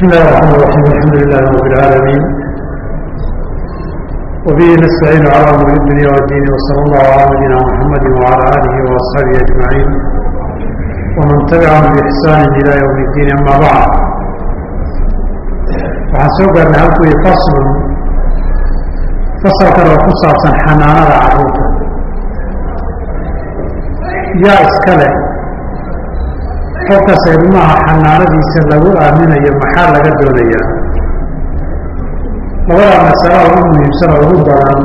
بسم الله الرحمن الرحيم الحمد لله رب العالمين وبه نستعين على امور الدنيا والدين وصلى الله على نبينا محمد وعلى اله واصحابه اجمعين ومن تبعهم باحسان الى يوم الدين اما بعد waxaan soo gaarnay halkui faslun fasalkan oo ku saabsan xanaanada carruurta yaa iska leh qofkas ilmaha xanaanadiisa lagu aaminayo maxaa laga doonayaa? Labada masala ugu muhiimsan oo ugu badan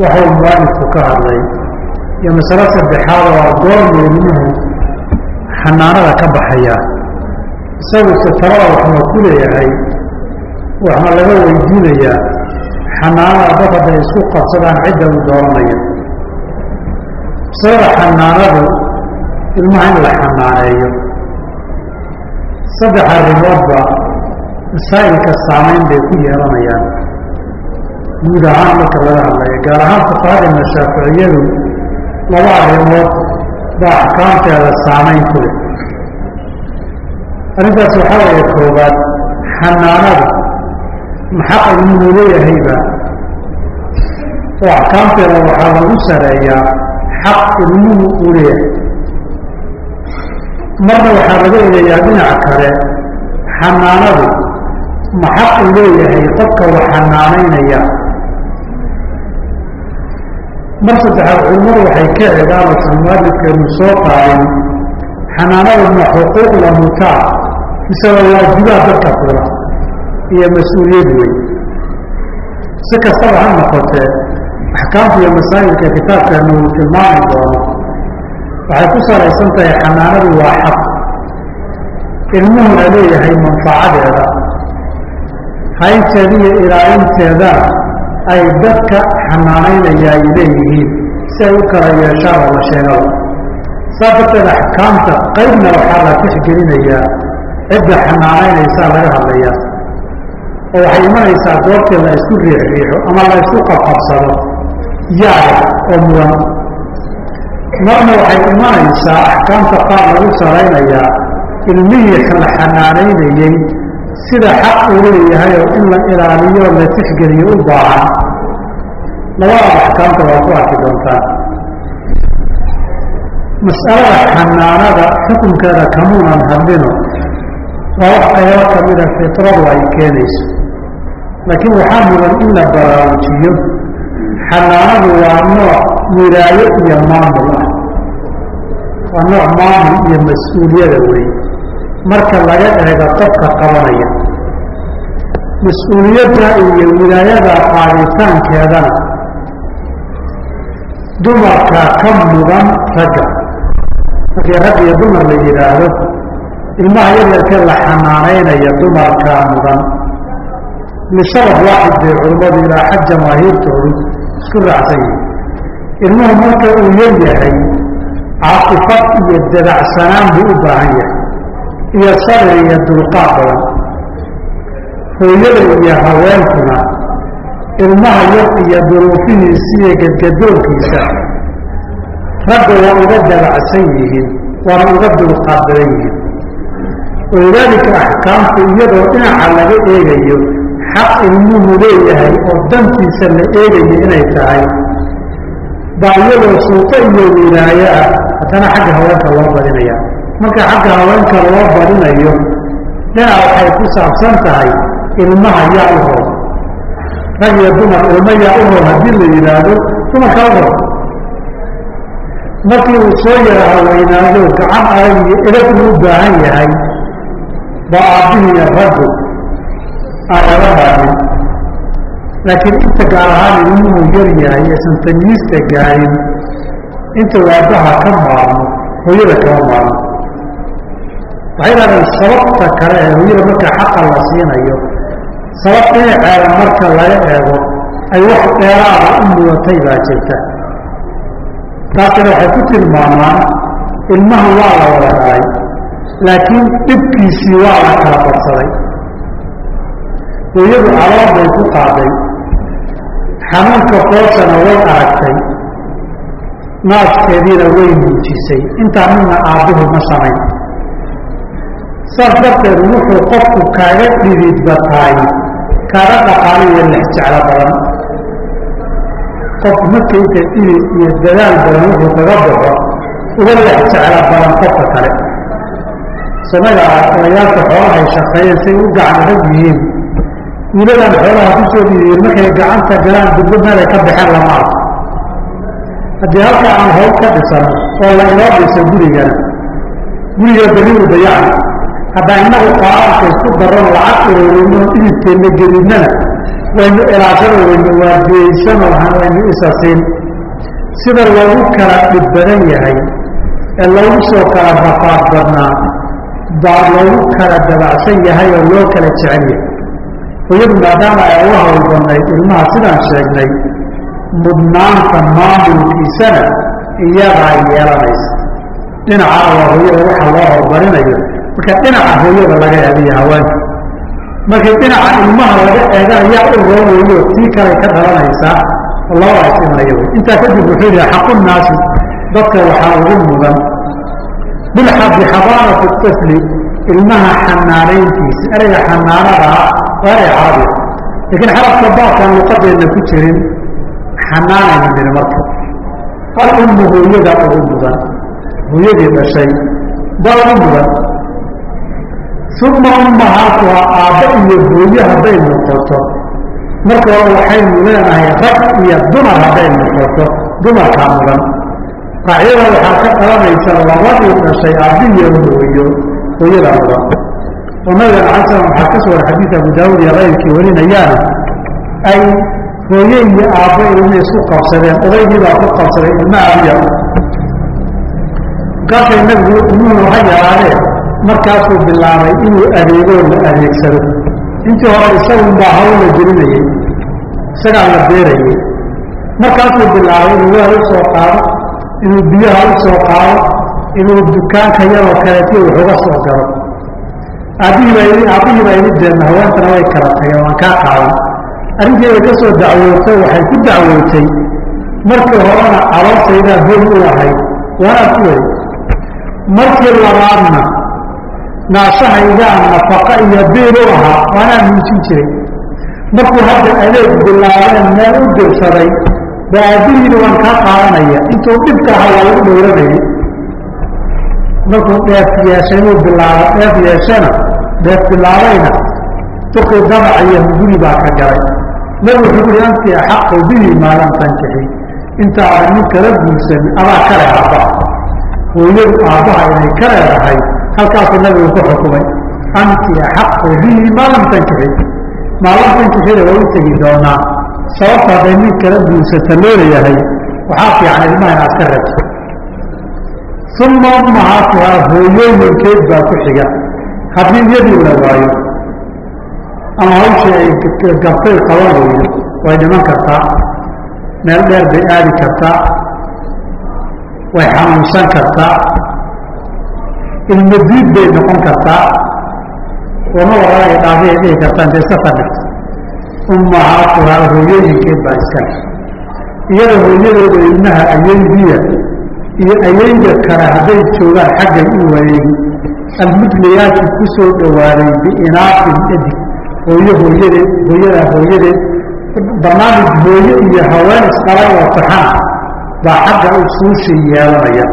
waxuu mualifku ka hadlay. Iyo masalo saddexaad oo goormu ilmuhu xanaanada ka baxayaa isaguse talada waxma ku leeyahay waxma laga weydiinayaa xanaanada dad hadday isku qabsadaan cidda uu dooranayo masalada xanaanadu ilmaha in la xanaaneeyo saddex arrimoodba masaa'ilka saamayn bay ku yeelanayaan. Guud ahaan marka laga hadlayo gaar ahaan fuqahadina shaaficiyadu laba arrimood baa axkaamteeda saamayn ku leh. Arrintaas waxaa weeye koobaad xanaanada maxaq ilmuhu leeyahayba oo axkaamteeda waxaa lagu sareeyaa xaq ilmuhu uu leeyahay marna waxaa laga eegayaa dhinaca kale xanaanadu maxaq uu leeyahay qofka wax xanaanaynaya. Mar saddexaad culimmadu waxay ka eegaan oosan soo qaadin xanaanadu ma xuquuq la mutaa mise waa dadka fura iyo mas'uuliyad weyn. Si kastaba ha noqotee axkaamta iyo masaa'ilka kitaabkeenu uu tilmaami doono waxay ku salaysan tahay xanaanadu waa xaq. Ilmuhuna leeyahay manfacadeeda haynteeda iyo ilaalinteedana ay dadka xanaanaynaya ay leeyihiin si ay u kala yeeshaan la sheegaba saa darteed axkaamta qaybna waxaa la tixgelinayaa cidda xanaanaynaysaa laga hadlayaa. Oo waxay imanaysaa goortii la isku riixriixo ama la isku qabqabsado yaada oo mudan marna waxay imanaysaa axkaamta qaar lagu salaynayaa ilmihii la xanaanaynayey sida xaq uu leeyahay oo in la ilaaliyo la tixgeliyo u baahan. Labada axkaamta waa ku arki doontaan mas'alada xanaanada xukunkeeda kamuunan hadlino waa wax qaybo kamida fitradu ay keenayso. Laakiin waxaa mudan in la baraarujiyo xanaanadu waa nooc wilaayo iyo maamul. ah waa nooc maamul iyo mas'uuliyada wey marka laga eego qofka qabanaya mas'uuliyadda iyo wilaayada qaaditaankeedana dumarka ka mudan ragga. Markii rag iyo dumar la yidhaahdo ilmaha yaryarkee la xanaanaynaya dumarkaa mudan. Lisabab waaxid bay culimmadu ilaa xaj jamaahiirtoodu isku raacsan yihiin ilmuhu marka uu yar yahay caatifad iyo dabacsanaan buu u baahan yahay. Iyo sabir iyo dulqaad badan. Hooyada iyo haweenkuna ilmaha yar iyo duruufihiisa iyo gadgadoonkiisa ragga waa uga dabacsan yihiin waana uga dulqaad badan yihiin. Walidaalika axkaamtu iyadoo dhinaca laga eegayo xaq ilmuhu leeyahay oo dantiisa la eegayo inay tahay baa iyadoo suuqo iyo wilaayo ah haddana xagga haweenka loo badinaya marka xagga haweenka loo badinayo dhinac waxay ku saabsan tahay ilmaha yaa u roon. Rag iyo dumar ilmo yaa u roon haddii la yidhaahdo dumarka u roon. Markii uu soo yara haweynaado gacan adag iyo edab uu u baahan yahay. Ba aabbihiiyo raggu aan laga baanin laakiin inta gaar ahaan ilmuhu yar yahay aysan tamyiista gaarin inta waabaha ka maarmo hooyada kama maarmo. Waxay dhahdeen sababta kale ee hooyada marka xaqa la siinayo. Sabab dhinaceeda marka laga eego ay wax dheeraada u mudatay baa jirta. Taasina waxay ku tilmaamaan ilmaha waa la wada dhalay laakiin dhibkiisii waa la kala badsaday hooyadu calood bay ku qaaday xanuunka foosana way aragtay. Naaskeediina way muujisay. Intaa midna aabbuhu ma samayn. Saas darteed wuxuu qofku kaaga dhididbataay kaaga dhaqaaliyo lex jeclo badan. Qof markaysa dhidid iyo dadaal badan wuxuu kaga baxo uga lex jeclo badan qofka kale. Samada odayaasha xoolahay shaqeeyeen say u gacan adag yihiin wiiladan xoolaha ku soo dhiidiyeen markay gacanta galaan dugbo meelay ka baxeen lama haddii halka aan hawl ka dhisano oo la inoo dhiso gurigana guriga beri u dayacan haddaan innagu qaararka isku daron lacag ururino dhididkeenna gedinnana waynu ilaashano waynu waardiyeysano waynu isasiin sida loogu kala dhib badan yahay ee loogu soo kala rafaad badnaa baa loogu kala dabacsan yahay oo loo kala jecel yahay hooyadu maadaama ay uga hawl badnayd ilmaha sidaan sheegnay mudnaanta maamulkiisana iyadaa yeelanaysa. Dhinacana waa hooyada waxa loo horumarinayo marka dhinaca hooyada laga eegayo haweenka. Markii dhinaca ilmaha laga eegana yaa u roonayo tii kale ka dhalanaysaa oo labadaas imanaya wy intaa kadib wuxuu yihi xaqunnaasi dadka waxaa ugu mudan. Bilxadi xadaanatu tafli ilmaha xanaanayntiisa ereyga xanaanada ah waa erey carabi. Laakiin xarabka baabkaan luqadeenna ku jirin xanaanayna miri marka. Al ummu hooyada ugu mudan hooyadii dhashay baa ugu mudan. Uma ummahaatuha aabba iyo hooye hadday noqoto marka hore waxaynu leenahay rag iyo dumar hadday noqoto dumarkaa mudan. Raacyada waxaa ka dhalanaysa labadii dhashay aabbihiyo hooyo hooyada mudan alay slam waxaa ka sugan xadiid abu daawud iyo kayrkii warinayaana ay hooye iyo aabbo ilma isku qabsadeen odaygii baa ku qabsaday ilma aabiya markaasay nabigu ilmuhuna ha yaraadeen markaasuu bilaabay inuu adeegoo la adeegsado. Intii hore isagunbaa hawl la gelinayey isagaa la beerayey markaasuu bilaabay inuu weel u soo qaado inuu biyaha u soo qaado inuu dukaanka yaroo kaleeti wax uga soo galo aabbihiibaa aabbihii baa ini deenna haweentana way kala tageen waan kaa qaadan arrintii ay ka soo dacwootay waxay ku dacwootay markii horena caloosaydaa hoy u ahayd waanaad ku wey markii labaadna naashahaygaa nafaqa iyo biil u ahaa waanaa muujin jiray. Markuu hadda adeeg bilaabeen meel u dirsaday ba aabbihiina waan kaa qaadanaya. Intuu dhibka ahaa waa lagu dhowranayay markuu dheef yeeshay inuu bilaabo dheef yeeshana dheef bilaabayna duqii damac iyo hunguri baa ka galay. Nabi wuxuu uhi anti axaqu bihi maa lam tankixi inta aadan nin kala guursanin adaa kale aabbaha hooyadu aabbaha inay ka leedahay halkaasuu nabigu ku xukumay anti axaqu bihi maa lam tankixi maa lam tankixida waa u tegi doonaa sababta hadday nin kala guursata loo leeyahay waxaa fiican ilmaha inaad ka reebto uma ummahaatuhaa hooyooyinkeed baa ku xiga haddii iyadii la waayo ama hawshii ay gabtay qaban weydo way dhiman kartaa meel dheer bay aadi kartaa way xanuunsan kartaa ilmadiid bay noqon kartaa waraaga dhaafi ay dhihi kartaa intay safar dhigto ummahaatuhaa hooyooyinkeed baa iskale iyada hooyadooda ilmaha ayeydiya iyo ayeyda kale hadday joogaan xaggay u wareegi almudliyaati ku soo dhowaaday biinaafin edig hooyo hooyadeed hooyadaa hooyadeed barnaamij hooye iyo haween isqalay oo taxana baa xagga usuushii yeelanaya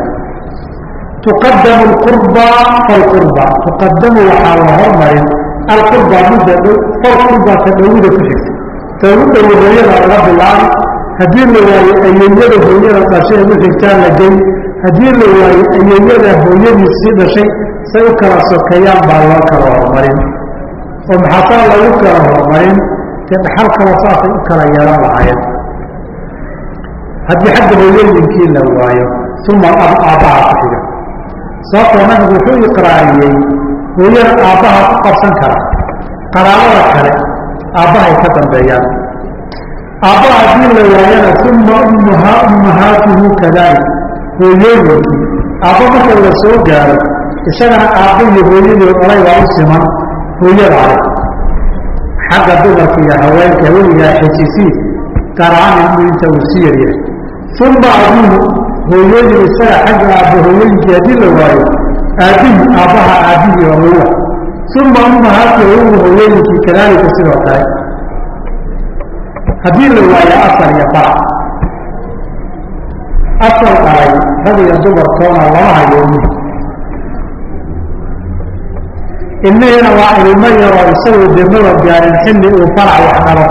tuqadamu alqurba falqurba tuqadamu waxaa la hormarin alqurba midda falqurba ta dhowida ku jirta ta ugu dhowo hooyada laga bilaabi haddii la waayo ayeeyada hooyada dhashay ugu xigtaa la gey haddii la waayo ayeeyada hooyadiisii dhashay say u kala sokeeyaan baa loo kala horumarin. Oo maxaasaa lagu kala horumarin? Dee dhaxal saasay u kala yeelan lahaayeen. Haddii xagga hooyooyinkii la waayo uma ab aabbaha ku xiga. Sababtoo nabigu wuxuu iqraariyey hooyada aabbaha ku qabsan kara. Qaraabada kale aabbahay ka dambeeyaan aabbaha haddii la waayana uma ummaha ummahaatuhu kadalik hooyooyinkii aabba marka la soo gaaro isagana aabba iyo hooyadii dhalay waa u siman hooyada ale xagga dumarka iyo haweenka weligaa xejisiin gaar ahaan ilmu inta uu si yaryahay uma abuuhu hooyooyin isaga xagga aabba hooyooyinkii haddii la waayo aabbihii aabbaha aabbihii awowa uma ummahaati umu hooyooyinkii kadaalika sidoo kale haddii la waayo asal iyo farac asal dhalay rag iyo dumarkoona lama hayo ilmihi ilmihiina waa ilmo yaroo isagoo demaba gaarin xilli uu farac wax dhalo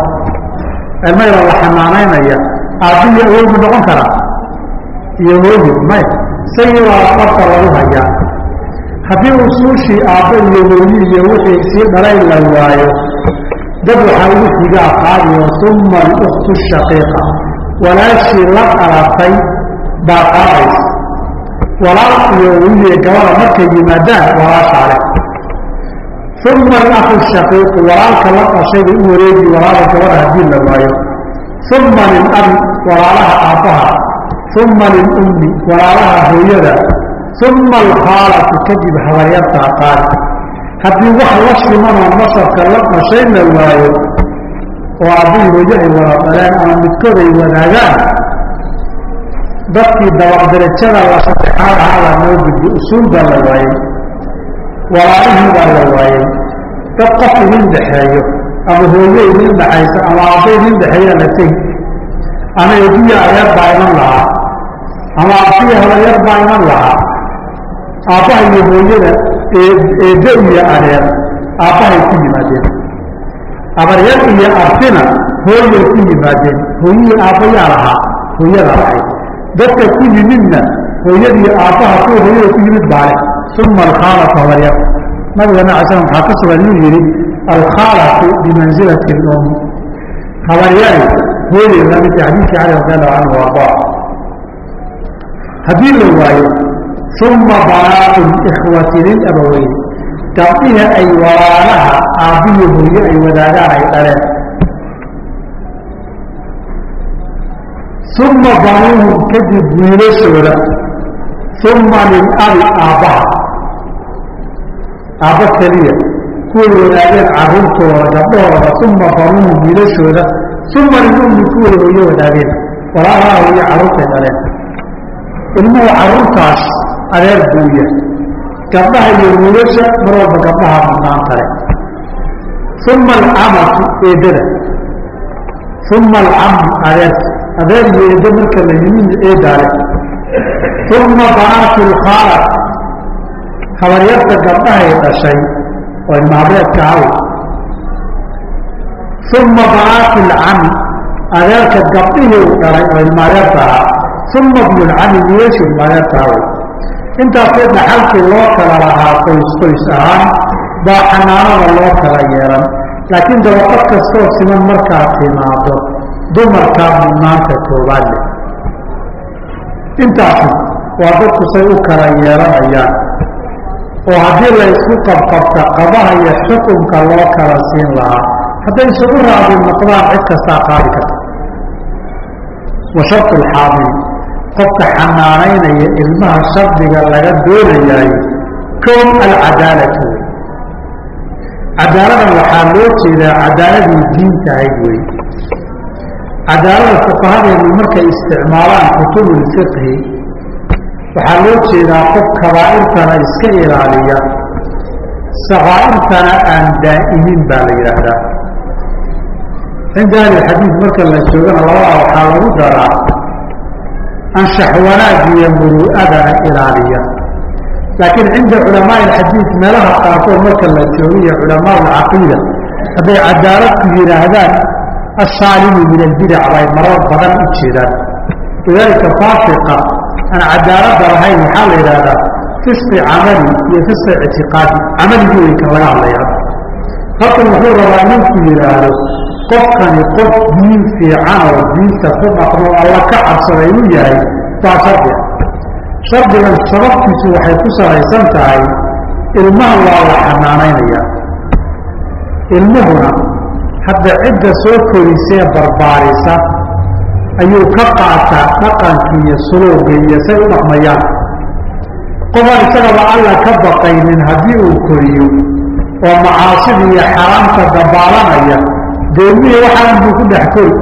ilmo yaroo la xanaanaynaya aabbiyo awowgu noqon karaa iyo hooyi may isagii waa dhabta lagu hayaa. Haddii usuushii aabbo iyo hooyi iyo wixii sii dhalay la waayo dad waxaa ugu xigaa qaadiyo uma aluktu shaqiiqa. Walaashii la dhalatay baa qaadaysa walaal iyo wiiliya gabada markay yimaadaan walaashaa leh. Uma alahu shaqiiqu walaalka la dhashay bay u wareegi walaala gabada haddii la waayo. Uma lilabi walaalaha aabbaha. Uma lilummi walaalaha hooyada. Uma alkhaalatu kadib habaryartaa qaadi haddii wax la shimanoo nasabka la dhashay la waayo oo aabbihi hooye ay wada dhaleen ama midkood ay wadaagaan dadkii dabaqdarajada la saddexaad ahaabaa noo gudbi usuul baa la waayey walaalihii baa la waayey dad qof idin dhexeeyo ama hooye idin dhexaysa ama aabbo idin dhexeeyaa la tegi. Ama eediya adeer baa iman lahaa ama abbiya habaryar baa iman lahaa aabbaha iyo hooyada eeddo iyo adeer aabbahay ku yimaadeen. Habaryar iyo abtina hooyay ku yimaadeen. Hooyihii aabbayaa lahaa hooyada lahayd dadka ku yimidna hooyadii aabbaha kuwa hooyada ku yimid baale uma alkhaalatu habaryar nabigana ala slam waxaa ka sugan inuu yidhi alkhaalatu bimansilati lum habaryari hooyay la mid xadiidkii cali radi allahu canhu arda haddii la waayo uma banaatu likhwati lilabaweyn gabdhihi ay walaalaha aabbihi hooye ay wadaagaan ay dhaleen uma banuuhum kadib wiilashooda uma lilabi aabbaha aabba keliya kuway wadaageen carruurtooda gabdhahooda uma banuuhum wiilashooda uma lilummi kuway hooye wadaageen walaalaha hooye carruurtay dhaleen ilmuhu carruurtaas adeer buu yahay gabdhaha iyo wiilasha mar walba gabdhaha mudnaan kale uma alcamatu eedada. Uma alcamu adeer. Adeer iyo eeddo marka la yimid eedaale. Uma banaatu lkhaala habaryarta gabdhahay dhashay oo ilmaabeedka haw uma banaatu lcami adeerka gabdhihii u dhalay oo ilmaadeerta ahaa. Uma bnulcami wiilashu ilmaadeerta haw intaasee dhaxalkii loo kala lahaa qoys qoys ahaan baa xanaanada loo kala yeelan. Laakiin dabaqad kastoo siman markaad timaado dumarkaa mudnaanta koobaad leh. Intaasi waa dadku say u kala yeelanayaan. Oo haddii la ysku qabqabta qabaha iyo xukunka loo kala siin lahaa hadday isugu raadi noqdaan cid kastaa qaadi karta. Wa shartu lxaamil qofka xanaanaynaya ilmaha shardiga laga doonayaay kow alcadaalatu. Wey cadaaladan waxaa loo jeedaa cadaaladii diinta ahayd wey cadaalada fuqahadeenu markay isticmaalaan kutubulfiqhi waxaa loo jeedaa qof kabaa'irtana iska ilaaliya sakaa'irtana aan daa'imin baa la yidhaahdaa. Cinda xadiid marka la joogana labadaa waxaa lagu daraa anshax wanaag iyo muru'adana ilaaliya. Laakiin cinda culamaai alxadiid meelaha qaarkood marka la joogiyo culamaa alcaqiida hadday cadaaladku yidhaahdaan assaalimu min albidac bay marar badan u jeedaan. Lidaalika faasiqa aan cadaaladda lahayn waxaa la yidhahdaa fisqi camali iyo fisqi ictiqaadi camaligii wey kan laga hadlaya halkan wuxuu rabaa ninku yidhaahdo qofkani qof diin fiican oo diinta ku dhaqmo alla ka cabsada inuu yahay waa shardiga shardigan sababtiisu waxay ku salaysan tahay ilmaha waa la xanaanaynayaa ilmuhuna hadda cidda soo korisee barbaarisa ayuu ka qaataa dhaqankii iyo suluuga iyo say u dhaqmayaan. Qofaan isagaba alla ka baqaynin haddii uu koriyo oo macaasidii iyo xaraamta dabaalanaya dee ilmihii waxaan buu ku dhex kori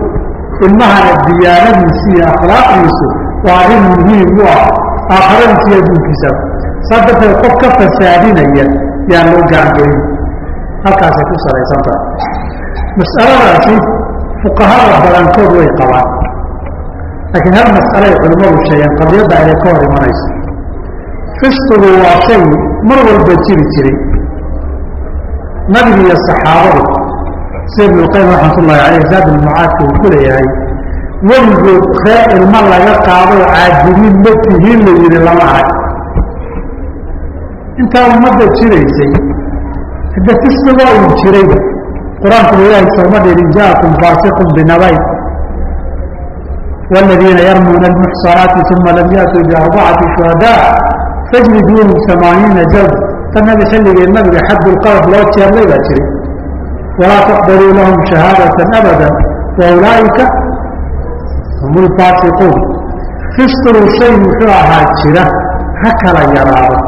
ilmahana diyaanadiisi iyo akhlaaqdiisu waa arrin muhiim u ah aakhiradiisa iyo adduunkiisaba saa darteed qof ka fasaadinaya yaan loo gacangelin halkaasay ku salaysan tahay. Mas'aladaasi fuqahada badankood way qabaan. Laakiin hal mas'alay culimmadu sheegeen qadiyadda inay ka hor imanayso fisqigu waa shay mar walba jiri jiray. Nabiga iyo saxaabadu sayd ibnu qaym raxmatullaahi caleyh zaad ilmucaadka uu ku leeyahay weligood reer ilma laga qaadoo caajiliin ma tihiin la yidhi lama arag. Intaa ummadda jiraysay hade si sigoo uu jirayba qur'aanku ilaahay sooma dhihin jaakum faasiqun binabayn والذيiنa yrmuuna المحصنaaتi ثuma lam yأتوu بaربcaةi شhuهadاء فاجلduuهm ثaمaaنiiنa jلد ta nab xilligii nabiga xad اlqowf loo jeedlay baa jiray walaa taqbaluu lahum shahaadaةa abada waulaa'ika hum lfaasiquun fisqigu shay muxuu ahaa jira ha kala yaraado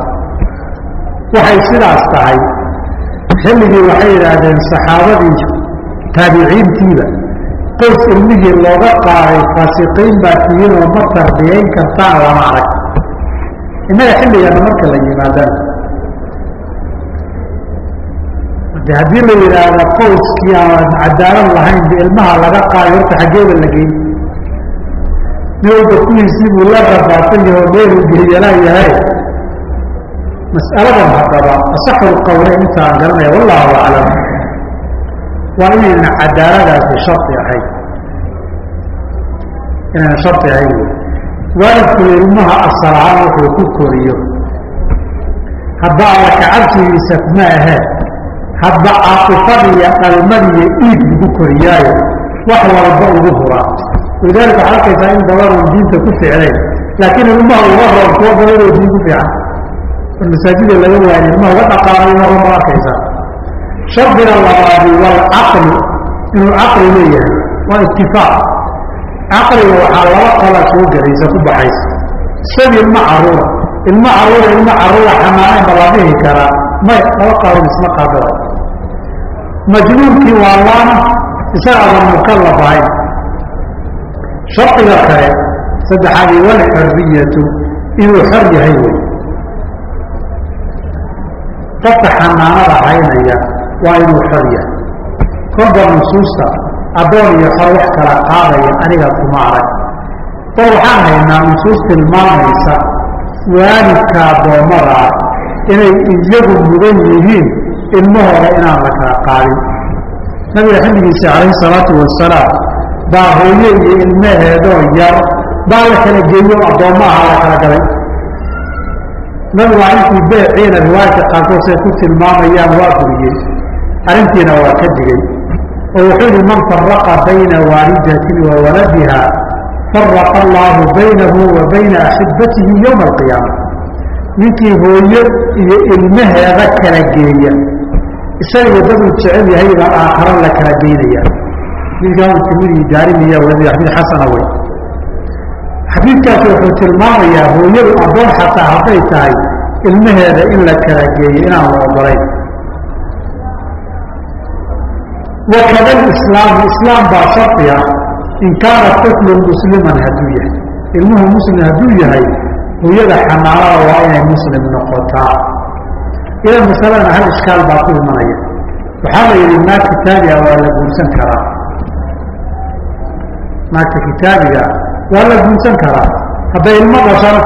waxay sidaas tahay xilligii waxay yidhaahdeen saxaabadii taabiciintiiba qoys ilmihii looga qaaday faasiqiin baa tihiin oo ma tarbiyayn kartaan lama arag innaga xilligaana marka la yimaadana de haddii la yidhaahda qoyskii aan cadaalad lahayn ba ilmaha laga qaaday horta xaggeeda la geyn nin walba buu la rabaatan yaho meelu gehiyalaayahay mas'aladan haddaba asaxul qawle intaan garanaya wallahu aclam. Waa inayna cadaaladaasi shardi ahayn. Inayna shardi ahayn. Waalidku ilmaha asal ahaan wuxuu ku koriyo. Hadba alla kacabsigiisa ma ahee hadba caatifadiiyo dhalmadiiyo iid bugu koriyaayo wax walba ugu huraa walidaalika arkaysaa in badanun diinta ku ficnayn laakiin ilmaha uga roon kuwa badanoo diin ku fiican masaajida laga waayo ilmaha uga dhaqaanayo marun ba arkaysaa shardiga labaadi walcaqli inuu caqli leeyahay waa itifaaq caqliga waxaa laba qala soo gelaysa ku baxaysa. Isaga ilma caruura ilma caruura ilma caruura xanaanayn ba karaa. May laba qaalin isma qaadada majnuunkii waa laana isagaadan mukallaf ahayn shardiga kale saddexaadii walxoriyatu inuu xor yahay wey qofka xanaanada haynaya waa inuu xor yahay. Kolba nusuusta addoon iyo xor wax kala qaadaya aniga kuma arag. Oo waxaan haynaa nusuus tilmaamaysa waalidka addoommada inay iyagu mudan yihiin ilmahooda inaan la kala qaadin nabiga xilligiisa calayhi salaatu wasalaam baa hooye iyo ilmaheedoo yar baa la kala geeyo addoommaha la kala galay. Nabigu waa intii beeciina riwaayadka qaarkood say ku tilmaamayaan waa buriyey arrintiina waa ka digay. Oo wuxuu yihi man faraqa bayna waalidatin wa waladiha faraqa allaahu baynahu wa bayna axibatihi yowma alqiyaama. Ninkii hooyo iyo ilmaheeda kala geeya isaga waddaduu jecel yahayba aakharo la kala geynaya ninkaa uu timidii daarimiya weli xasana wey xadiidkaasi wuxuu tilmaamayaa hooyadu addoon xataa hadday tahay ilmaheeda in la kala geeyo inaan la ogolayn. Wakada islaamu islaam baa shardi in kaana tiflun musliman hadduu yahay. Ilmuhu muslim hadduu yahay hooyada xanaanada waa inay muslim noqotaa idan masaladana hal ishkaal baa ku imanaya. Waxaa la yidhi naag kitaabiga waa la guursan karaa. Naagta kitaabiga waa la guursan karaa. Hadday ilmo dhashana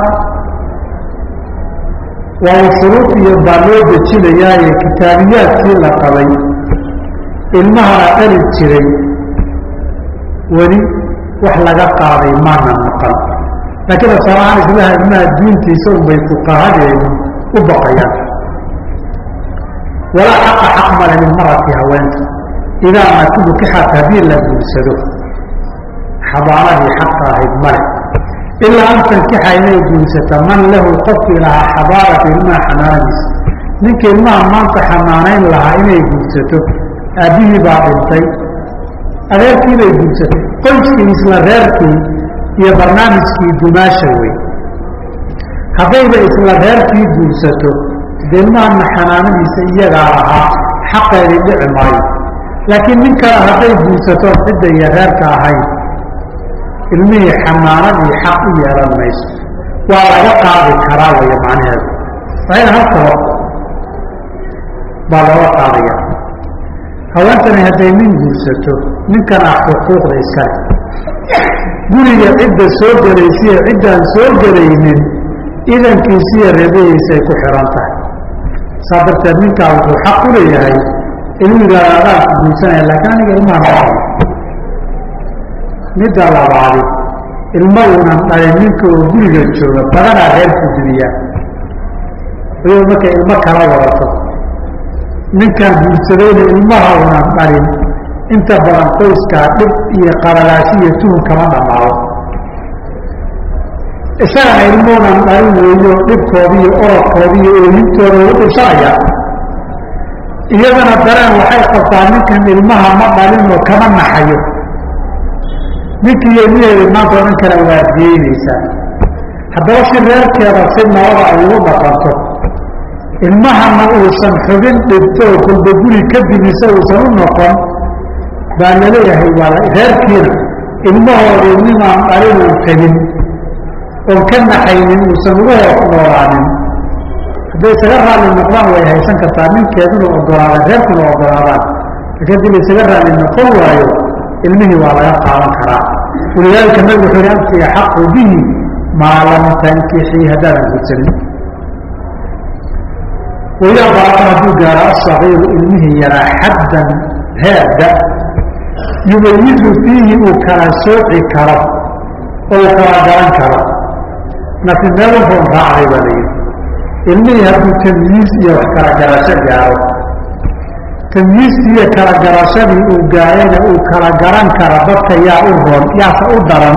waa u shuruud iyo baa loo dejinayaaye kitaabiyaadkii la qabay ilmahana dhali jiray weli wax laga qaaday maana maqan. Laakiin asalahaan islaha ilmaha diintiisa unbay fuqahadeedu u baqayaan walaa xaqa xaq male lilmarati haweenta idaa ma tubukixat haddii la guursado xabaanadii xaqa ahayd male ilaa an tankixa inay guursata man lahu qofkii lahaa xabaarata ilmaha xanaanadiisa ninka ilmaha maanta xanaanayn lahaa inay guursato aabbihii baa dhintay adeerkii bay guursatay qoyskii isla reerkii iyo barnaamijkii dumaasha wey haddayba isla reerkii guursato de ilmahana xanaanadiisa iyagaa lahaa xaqeedii dhici maayo laakiin nin kale hadday guursato cidda iyo reerka ahayn ilmihii xanaanadii xaq u yeelan mayso. Waa laga qaadi karaa waya macnaheedu. Waayna hal sabab baa looga qaadaya haweentani hadday nin guursato ninkana xuquuqda iskale guriga cidda soo gelaysiyo ciddaan soo gelaynin idankiisiyo reebahiisay ku xihan tahay saa darteed ninkaa wuxuu xaq u leeyahay inuu yidhahdo adaanku guursanaya laakiin aniga ilmaha ma midda labaadi ilma uunan dhalin ninka oo guriga jooga badanaa reerku dumiyaa ayuu markay ilmo kala wadato ninkaan guursadayna ilmaha unan dhalin inta badan qoyskaa dhib iyo qaralaasi iyo tuhun kama dhammaado isagana ilmuunan dhalin weeyo dhibkoodi iyo orodkoodi iyo oohintooda u dhibsanaya iyadana dareen waxay qabtaa ninkan ilmaha ma dhalin oo kama naxayo ninkiiyo miheeda maanta o dhan kala waardiyeynaysaa haddaba si reerkeeda si nabada ay ugu dhaqanto ilmahana uusan xubin dhibto oo kolba guri ka dimisa uusan u noqon baa la leeyahay waa reerkiina ilmahoodii nimaan dhalinan tegin oon ka naxaynin uusan ugu hoos noolaanin. Hadday isaga raalli noqdaan way haysan kartaa. Ninkeeduna ogolaada reerkuna ogolaadaan laakiin haddii la isaga raalli noqon waayo ilmihii waa laga qaadan karaa. Walidaalika nabigu wuxuu yihi anti axaqu bihi maa lam tankixii haddaadan gudsanin wayaa baaqan hadduu gaaro asagiiru ilmihii yaraa xaddan heerda yumayizu fiihi uu kala sooci karo oo uu kala garan karo nafi meel wuxuun raacday baa layidhi ilmihii hadduu tamyiis iyo wax kala garasho gaaro tamyiistii iyo kala garashadii uu gaarayna uu kala garan kara dadka yaa u roon yaase u daran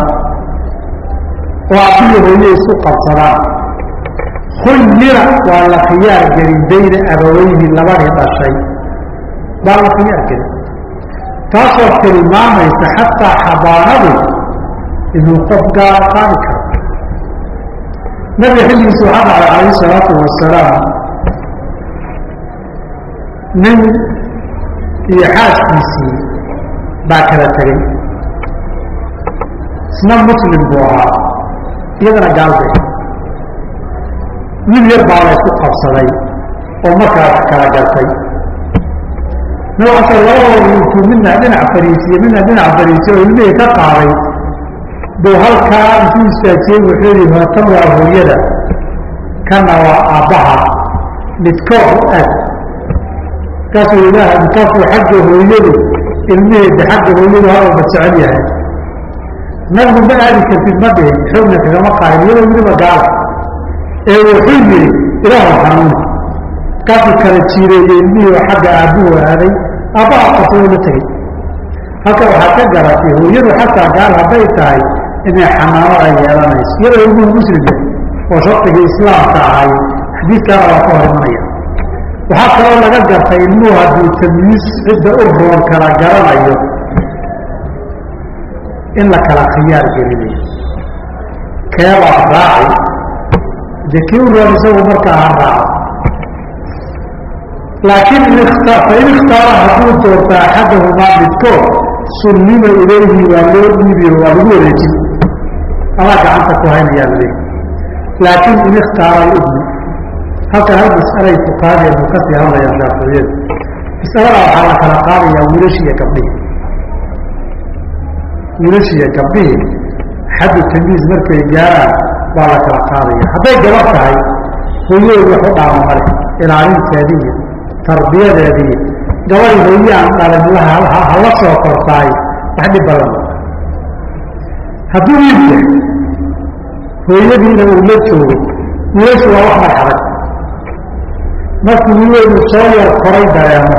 oo abiyo hooye isku qabsadaan khuyira waa la khiyaar gelin bayna abaweyhi labadii dhashay baa la khiyaar gelin taasoo tilmaamaysa xataa xabaanadu inuu qof gaara qaadi karo nabiga xilligiisa waxaa dhacday calayhi salaatu wasalaam nin iyo xaaskiisii baa kala tegey isna muslim buu ahaa iyadana gaalbay wiil yar baa la isku qabsaday oo markaa wax kala gartay nabasa labadooda intuu midna dhinac fariisiye midna dhinac fariisiye oo ilmihii ka qaaday buu halkaa intuu istaajiyey wuxuu yihi maatan waa hooyada. Kana waa aabbaha midkood aad. Markaasuu ilaah markaasuu xagga hooyadu ilmiheeda xagga hooyadu halaba jecel yahay. Nabigu ma aadi kartid ma dhihin. Xoogna kagama qaadin. Iyadoo weliba gaala ee wuxuu yidhi ilaahu xanuun. Markaasuu kala jiireeyey ilmihii oo xagga aabbuhu aaday. Aabbaha qabsado la tegey. Halka waxaad ka garatay hooyadu xataa gaal hadday tahay inay xanaano ay yeelanayso. Iyadoo ilmuhu muslimka oo shardigii islaamka ahay xadiidkaana waa ka hor waxaa kaloo laga gartay ilmuhu hadduu tamyiis cidda u roon kala garanayo in la kala khiyaar gelinayo. Keebaad raaci dee kii u roon isagu markaa ha raaco laakiin fain ikhtaara hadduu doorta axadahumaa midkood sullima ilayhi waa loo dhiibiyo waa lagu wareejin amaa gacanta ku haynayaa laleeyi laakiin in ikhtaara ibnu halkan hal mas'alay fuqahadeenu ka sii hadlayaan shaaficiyadu mas'alada waxaa la kala qaadayaa wiilashiiyo gabdhihii wiilashiiyo gabdhihii xaddu tamyiiz markay gaaraan baa la kala qaadaya hadday gabar tahay hooyadeedu wax u dhaama male ilaalinteediiyo tarbiyadeediiyo gabadhi hooye aan dhalin hala soo kortaay wax dhib badan. Hadduu wiil hooyadiina uu la joogay. Wiilashu waa wax marxaday markuu wiileedu soo yar koray dareemo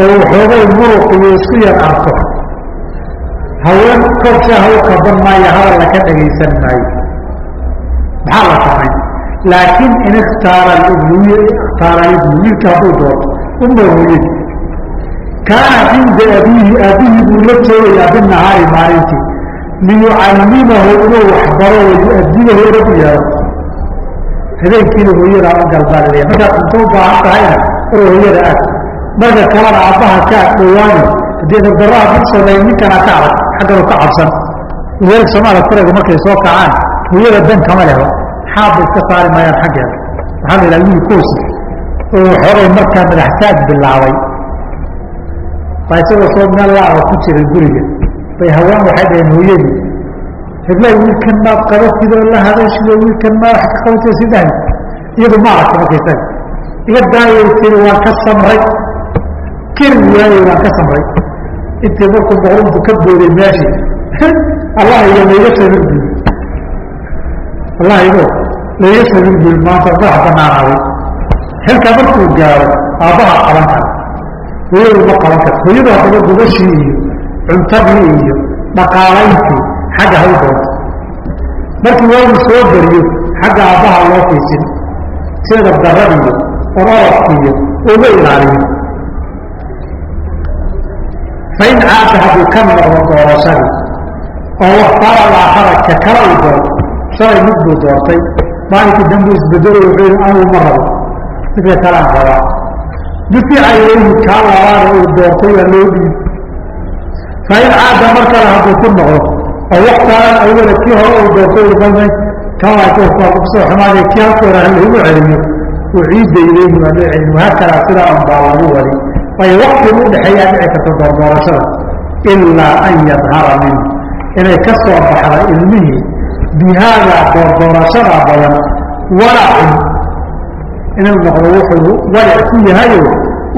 oo waxoogay muruq iyo isku yar arko haween korsaa haw kaban maayo hadal laka dhagaysan maayo. Maxaa la samayn laakiin in ikhtaara ibnu ikhtaara ibnu wiilka hadduu doorto uma hooyadi kaana cinda abiihi aabihii buu la joogayaa binahaari maalintii liyucallimahu inuu waxbaro wayuadibahu inagu yeero habeenkiina hooyada u galbaalilaya markaad cunto u baahan tahayna or hooyada aad marka kalena aabbaha ka ag haddii dabdaraha dad sameey ninkana ka adag xagganu ka cabsan weel somaala furayga markay soo kacaan hooyada dan kama lehba xaabba iska saari maayaan xaggeeda waxaa la yidhaha wiil oo waxoogay markaa madaxtaag bilaabay baa isagoo soo meel laaba ku jira guriga bay haween waxay dhaheen hooyadii heblahi wiilkan maad qabatidoo la hadashidoo wiilkan maa wax ka qabatid si dhahay iyadu ma aragta marka isaga iga daayay tiri waan ka samray. Keri waayey waan ka samray. Intii markuu boqoruntu ka booday meeshii allah igo layga sabir buuli allah igo layga sabir buuli maanta madax banaanaaday xilkaa markuu gaaro aabbaha qaban kara hooyadu ma qaban karto hooyadu haddaba gubashii iyo cuntadii iyo dhaqaalayntii xagga hay doonto markii waagu soo beriyo xagga aabbaha loo fiisin sida daradiiyo ororofkiiyo uga ilaaliyo. Fain caada hadduu ka noqdo doorashadii oo waktaara laakhara ka kala u doon shalay mid buu doortay. Maalinkii dambuu isbedelo wuxuu yihi anigu ma rabo. Midka kalaan rabaa. Dufica ilayhi kaa labaada uu doortay waa loo dhiib fain caada mar kale hadduu ku noqdo oo waktaaran awala kii hore uu doortay ka soo xumaada kii halka hore lagu celiyo uu celin wahaakada sidaa un baa lagu wadi waayo waktigu udhexeeyaa dhici karta doordoorashada ilaa an yadhara minhu. Inay ka soo baxda ilmihii bihaadaa doordoorashada badan walacun inuu noqdo wuxuu walac ku yahayo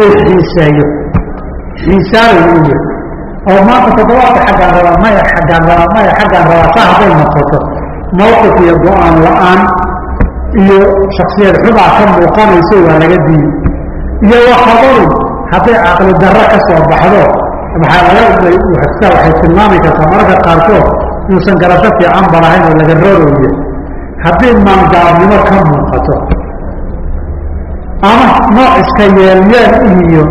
uu xiiseeyo. Xiisaalow u yahay oo maanta toddobaadka xaggaan rabaa maya xaggaan rabaa maya xaggaan rabaa saa hadday noqoto mawqif iyo go'aan la'aan iyo shaksiyad xumaa ka muuqanayso waa laga diibi iyo wakhabarun hadday caqli darro ka soo baxdo maxaa laga waxay tilmaami kartaa mararka qaarkood inuusan garasho fiican balahayn oo laga roorooyo haddii maangaabnimo ka muuqato ama nooc iska yeelyeel iyo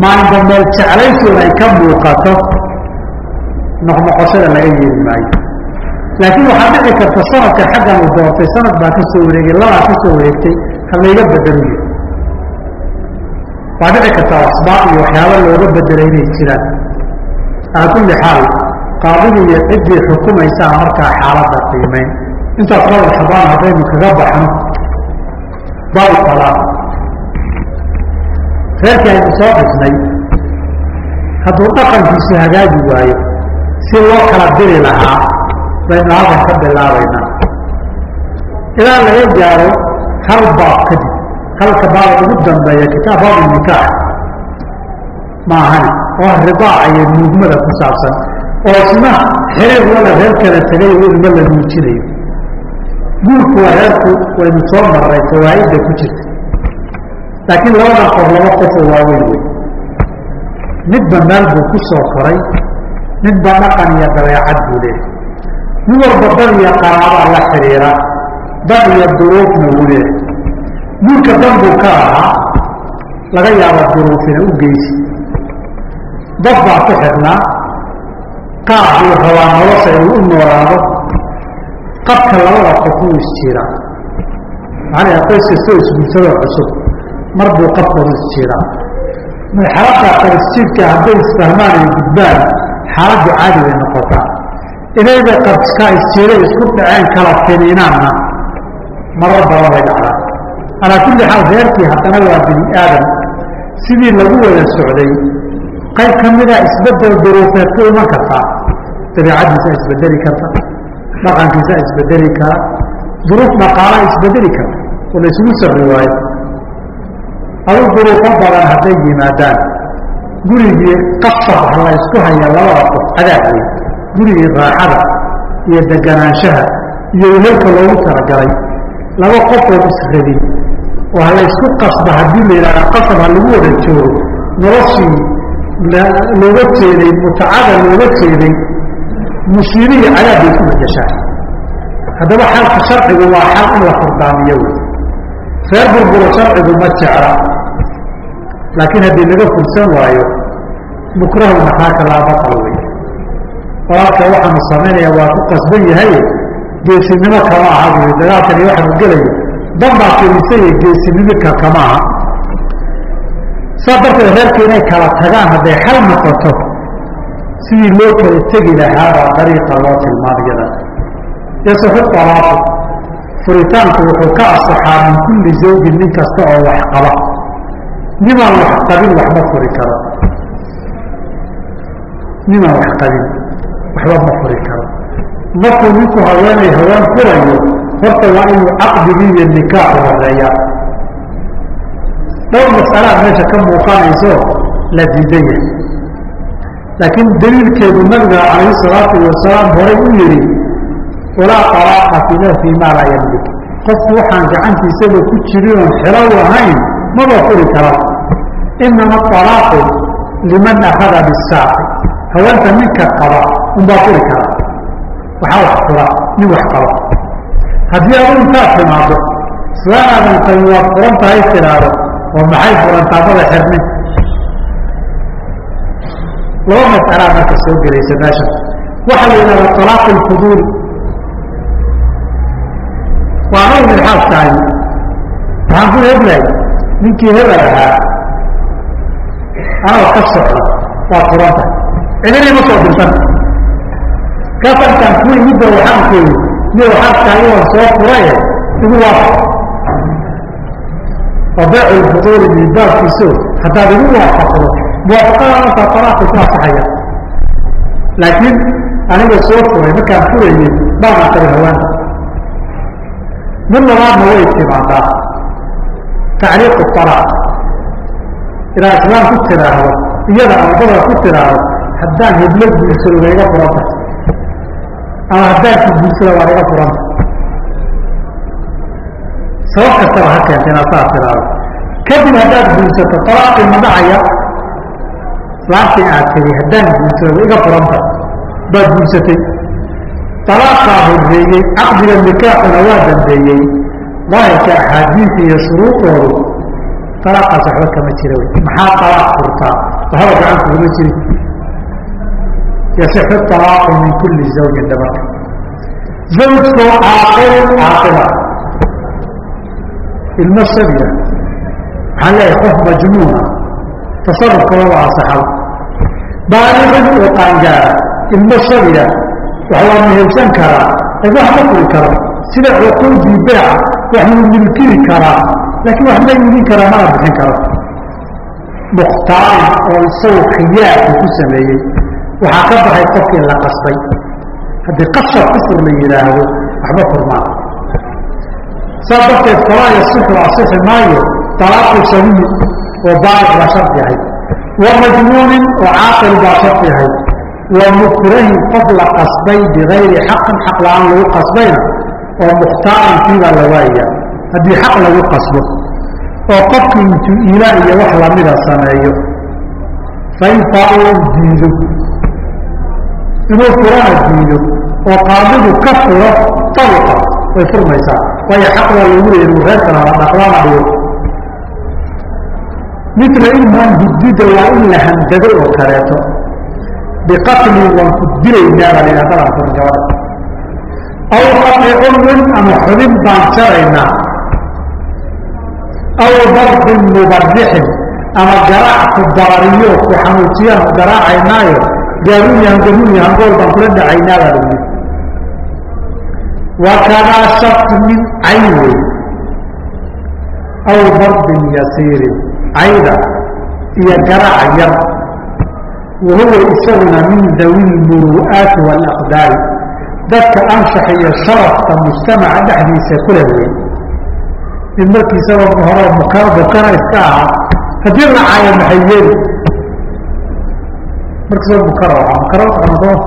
maalinba meel jeclaysoon ay ka muuqato noqnoqoshada laga yeeli maayo. Laakiin waxaa dhici karta sanadka xaggan uu doortay sanad baa ka soo wareegay labaa ka soo wareegtay ha layga bedeluyo waa dhici karta asbaab iyo waxyaaba looga bedelay inay jiraan. Calaa kulli xaal qaadigu iyo ciddii xukumaysaa markaa xaaladda qiimeyn. Intaas laba xabaan haddaynu kaga baxno baabu talaaq reerkii aynu soo dhisnay hadduu dhaqankiisu hagaagi waayo si loo kala diri lahaa baynu halkan ka bilaabaynaa. Ilaa laga gaaro hal baab kadib halka baab ugu dambeeya kitaab baabu nikaax maahani oo ridaaca iyo nuugmada ku saabsan oo isna xiriir wala reer kala tegay oo ilmo la nuujinayo guurku waa reerku waynu soo marray fawaa'idda ku jirta laakiin labadan qof laba qofoo waaweyn. Wey midba meel buu ku soo koray midba dhaqan iyo dabeecad buu leehay mid walba dan iyo qaraabaa la xidhiira dan iyo duruufna wuu leehay guurka dan buu ka ahaa laga yaabo duruufina u geysi. Dad baa ku xidhnaa qaab buu rabaa nolosha inuu u noolaado. Qabka labada qof uu isjiiraa maxaa la qoys kastoo isguursadoo cusub mar buu qabkooda isjiiraa marxaladda qarisjiidka hadday isfahmaan ay gudbaan xaaladdu caadi bay noqotaa. Inayda qabka isjiiray isku dhaceen kala finiinaanna marar badan bay dhacdaa. Calaa kulli xaal reerkii haddana waa bini aadam. Sidii lagu wada socday qayb ka mida isbeddel duruufeed ku iman kartaa dabiicadiisa isbedeli karta dhaqankiisa isbedeli kara duruuf dhaqaala isbedeli karta oo la isugu sabri waayo adu duruufo badan hadday yimaadaan. Gurigii qasab ha la ysku haya labada qof cadaab wey gurigii raaxada iyo deganaanshaha iyo wehelka loogu talagalay laba qofoo israbin oo la ysku qasba haddii la yidhahda qasab ha lagu wada joogo. Noloshii looga jeeday mutacada looga jeeday musiibihi cadaab bay ku magashaa haddaba xalka sharcigu waa xal in la fardaamiyo wey reer burburo sharcigu ma jecla laakiin haddii laga fursan waayo mukrahu nakaaka laa batal wey walaalka waxaanu samaynaya waa ku qasban yahay geesinimo kama aha buy dagaalkani waxaanu gelayo. Danbaa kelisay geesinimika kama aha. Saa darteed reerka inay kala tagaan hadday xal noqoto sidii loo kala tegi lahaabaa dariiqa loo tilmaamyada yasixu alaaqu furitaanku wuxuu ka asaxaa min kulli zawjin nin kasta oo wax qaba nimaan wax qabin waxma furi karo. Nimaan wax qabin waxba ma furi karo. Markuu ninku haweenay haween furayo horta waa inuu caqdigii iyo nikaaxu horeeyaa dhowr masalaad meesha ka muuqanayso la diidan yahay laakiin daliilkeedu nabiga calayhi salaatu wasalaam horay u yihi walaa talaaqa fila fii maa laa yamlik. Qofku waxaan gacantiisaba ku jirin oon xelow ahayn maba furi kara. Inama alaaqu liman akada bisaaqi haweenta ninka qaba unbaa furi kara. Waxaa wax fura nin wax qaba. Haddii adu intaad timaado islaanaadan tabi waad furan tahay tiraado oo maxay furantaa xirnin laba mas'alaa marka soo gelaysa meesha. Waxaa la yidhahdaa talaaq alfuduuli waa midxaas tahay. Waxaan ku heblahay ninkii hebel ahaa anoo ka socda waa furan tahay cidina ma soo dirsan. Kasankaan kuwii midda waxaan yidhi mid waxaad tahay waan soo furaye igu waafa waa beecu lfuduuli min baabkiiso haddaad igu waafaqdo muwaafaqada markaa talaaqu ku asaxaya laakiin aniga soo furay markaan furayey baanan tabi hawaanta mid labaadna way timaadaa tacriiqu alaaq ilaa islaam ku tiraahdo iyada ardada ku tiraahdo haddaan heblo guursado waa iga furanta ama haddaan ku guursada waa iga furanta sabab kastaba ha keenta inaad saa tiraahdo kadib haddaad guursato alaaqii ma dhacaya. Islaamtii aad tiri haddaan guursado wa iga furanta baad guursatay alaaqaa horeeyey caqdiga nikaaxuna waa dambeeyey daahirka axaadiisa iyo shuruudoodu alaaqaas waxba kama jira wy maxaa alaaq furtaa waxba gacan kuguma jirin yasixu alaaqu min kulli zawjin dhabarka zawjkoo caaqil caaqila ilmo sabiya. Waxaan leeyahay qof majnuuna tasarufkaba waa asaxal baaligan oo qaangaara. Ilmo sabiya. Wax waa mehelsan karaa. Oo wax furi karo. Sida cuquudii beeca wax wuu milkiri karaa laakiin wax ma iibin karaa mana bixin karo. Mukhtaarin oo isagu khiyaarku ku sameeyey. Waxaa ka baxay qofkii la qasbay. Haddii qasab kufur la yidhaahdo waxba furmaan. Saa darteed falaa yasixu asixi maayo talaaqu sabiyi oo baaliq baa shardi ahay wa majnuunin oo caaqil baa shardi ahay wa mukrahin qof la qasbay bigayri xaqin xaq la'aan lagu qasbayna oo mukhtaarin kiibaa la waayaya haddii xaq lagu qasbo oo qofkii intuu iilaa iyo wax lamida sameeyo fain faauu diido. Inuu furana diido oo qaadigu ka furo taluqa way furmaysaa. Waayo xaq waa leeya inuu reerkana la dhaqlaana dhigo. Mila hudida waa in la handado oo kaleeto. Biqatlin waan ku dilaynaa baa la yidhahda dalan furan gabadha aw qatci cunwin ama xubin baan jaraynaa aw darbin mubarixin ama garaac ku barariyo ku xanuujiyaan garaacaynaayo gaarunya hangarunya hangool baan kula dhacaynaa baa lagu yidhi wa kadaa shatmin cayn wey aw darbin yasiirin cayda iyo garaac yar wahuwa isaguna min dawi lmuru'aati waalaqdaari dadka anshax iyo sharafka mujtamaca dhexdiisa kula wey in markiisaba hore bukana iska ahaa haddii la maxay yeeli markiisaba bukana ahaa mukana aqansoo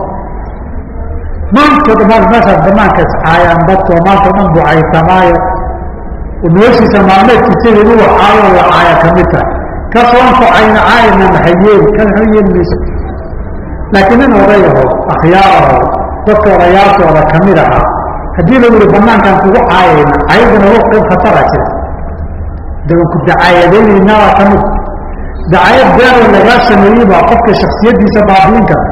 maanta dhamaan meeshaas banaanka iscaayaan dadka oo maanta dhan buu caytamaayo noloshiisa maalmeedkiisa inuu caayo la ka mid tahay ka soo anfacayna caayana maxay yeeli waxba yeeli mayso laakiin nin odayaho akhyaaraho dadka odayaashooda ka mid ahaa haddii lagu yihi banaankaan kugu caayayna caydana wa qayb khatara jira. Dabanku dacaayadaynaynabaa ka mid dacaayad beero lagaa sameeyey baa qofka shaksiyadiisa baabiin kara.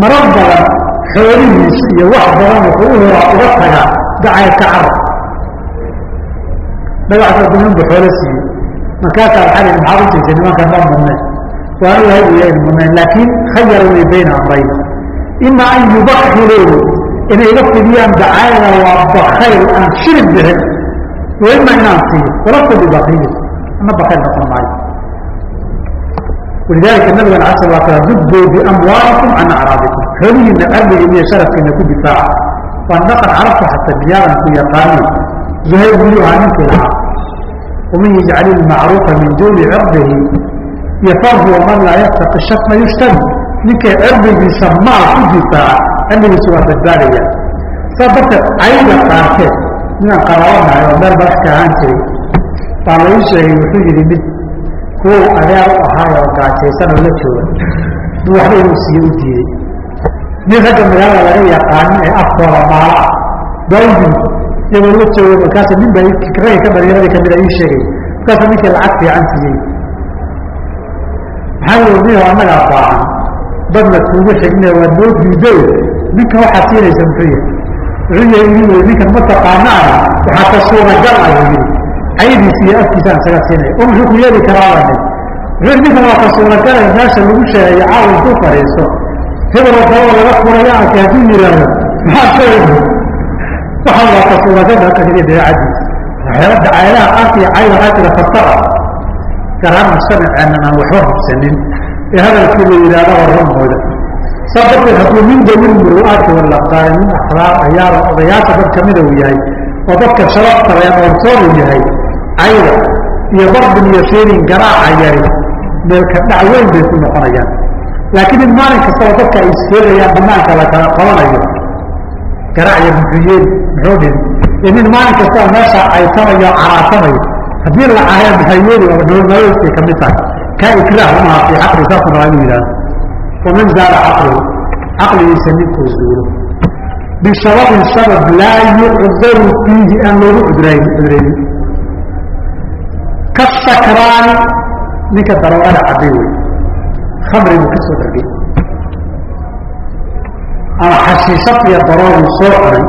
Marar badan xoolihiisa iyo wax badan wuxuu u horaa uga tagaa dacaayad ka carab dhagaxka duman bu xoolo siiyey. Markaasaa waxaa lihi maxaad utaysa nimankan ma mudnayn waanu yahay u yahay mudnayn laakiin khayaruni bayna amrayn ima an yubakiluuni inay iga fidiyaan dacaayada waa bakayl aan shilin bixin wa ima inaan siiyo walasta bibakiilin ana bakayl noqon maayo walidaalika nabigana ala slam dubuu biamwaalikum can acraabikum xoolihiina cirdigiina iyo sharafkiina ku difaaca waan dhaqan carabta xataa biyaadan ku yaqaano zuhayr miyuu ahaa ninkii lahaa waman yajcal ilmacruufa min duuni cirdihi yafarhu waman laa yattaqi shatma yushtabi ninkay cirdigiisa maal ku difaaca cilmigiisu waa badbaadaya. Saa darteed cayda qaarkeed midaan qaraabanahay oo meel madax ka ahaan jiray baa lagu sheegay wuxuu yidhi mid kuwow adeer u ahaay oo gaajaysan oo la jooga. Buu waxba inuu siiye u diiday. Nin ragga magaalada laga yaqaano ee afkooda maala ah baawdin iyagoo la jooga markaasa nin baa ragga ka dhalinyarada ka mid a ii sheegay. Markaasuu ninkii lacag fiican siiyey. Maxaa yii nin annagaa baahan dadna kuugu xigne waa noo diiday. Ninka waxaad siinaysa muxuu yahay? Wuxuu yahay inu ninkan ma taqaanaana waxaa ka suuragal ah buu yidhi. Caydiisa iyo afkiisaan isaga siinaya oo muxuu ku yeeli karaabani wuxuu ninkan waa ka suuragalay meesha lagu sheegayo caawa ku fadhiisto. Hebel dabada laga furaya arka hadduu yidhaahdo maxaa sheegi waxaan waa ka suuragal halka keliya dabeecadiisa waxyaala dacaayadaha qaarka iyo cayda qaarkida fatara garaan mujtamaceenan aan waxba hubsanin ee hadalkii la yidhaahdo warramooda saa darteed hadduu min dawil muru'aati walaqaari min akhlaaq ayaala odayaasha dad kamida uu yahay oo dadka sharafta lee oorsoon uu yahay cayda iyo darbin iyo fiilin garaaca yari meelka dhac weyn bay ku noqonayaan laakiin in maalin kastaba dadka ay iskeegayaan banaanka la kala qabanayo garaac yar muxuu yeeli muxuu dhimi iyo nin maalin kastaba meesha caytamayo caraatamayo haddii la cahaya maxaa yeeli waa nololnololkay ka mid tahay kaa ikraah umaha fii caqli saasuu rabaa inuu yidhahdo waman zaala caqluhu caqligiisa ninkuu zuulo bisababin sabab laa yucdaru fiihi aan loogu cudrayn cudraynin kasakraani ninka daroogada cabay wey khamri buu ka soo dhargay ama xashiishad iyo daroogu soo cunay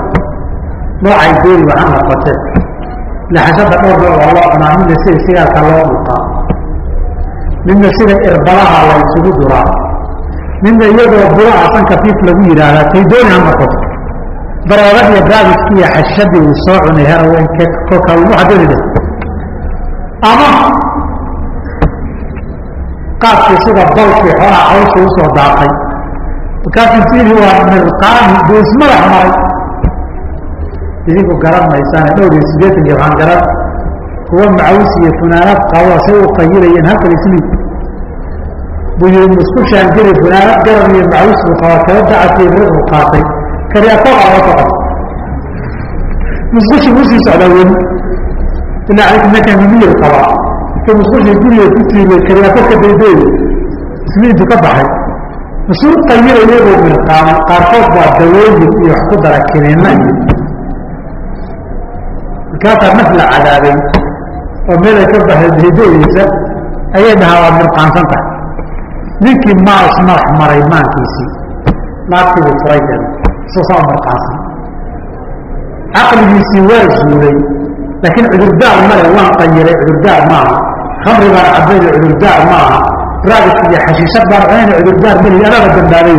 noocay dooni waxaan noqotee laxashada dhowr nooc waa loo cunaa midna sida sigaarka loo dhuqaa midna sida irbadaha la isugu duraa midna iyadoo buraha sanka fiif lagu yidhaahdaa tay dooni ha noqoto. Iyo iyo xashishadii uu soo cunay herawenke kolka waxa doonida ama qaadkii sida balkii xoolaa hawsha u soo daaqay markaasuu tiili waa mirqaani buu ismadax maray idinku garan maysaane dhowr iyo siddeetankii waxaan garan kuwa macawis iyo funaanad qabo say u qayilayeen halkan isliib buu yii muskushaan jiri funaanad garan iyo macawis buu qaba kaba dacasiyo riqu qaatay. Kariyaatood aa ka qab muskushi u sii socdaa weli ilaa ninkan miyir qaba. Ka musqushii guriga ku tiimay kariyaato ka dayday ismiintu ka baxay. Masuul qayiraya buu mirqaamay qaarkood baa dawooyin iyo wax ku dara kiniinna iyo markaasaa naf la cadaabay oo meelay ka baxday daydooyeysa ayay dhahaa waad mirqaansan tahay. Ninkii maa ismadax maray maankiisii naagtii buu furay den isoo saa u mirqaansan caqligiisii waa zuulay laakiin cudurdaar male waan qayiray cudurdaar maaha khamri baan cabayna cudurdaar maaha raagis iyo xashiishad baan cunayna cudurdaar mali anaba dambaabay.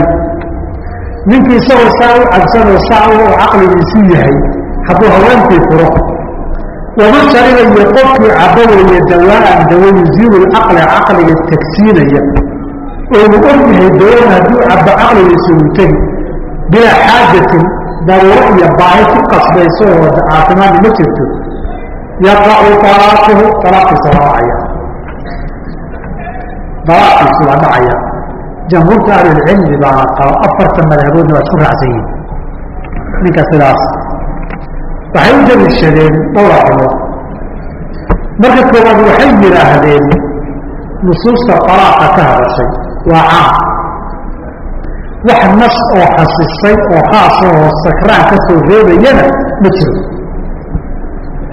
Ninkii isagoo saa u cabsanoo saa u caqligiisii yahay hadduu haweentii furo waman shariba iyo qofkii cabawaya dawaan dawo yuziilu lcaqli caqliga tagsiinaya oo uu og yahay dawan hadduu cabo caqligiisu uu tegi bilaa xaajatin daruuro iyo baahi ku qasbayso oo caafimaadna ma jirto yaqacu alaaquhu alaaqiisa waa dhacaya dalaaqiisu waa dhacaya jamhuurta ahlulcilmi baana qaba afartan madhaboodna waa isku raacsan yihiin ninka sidaas waxay u daliishadeen dhowr arrimood marka koowaad waxay yidhaahdeen nusuusta talaaqa ka hadashay waa caam wax nas oo khasisay oo khaasa oo sakraan ka soo reebayana ma jiro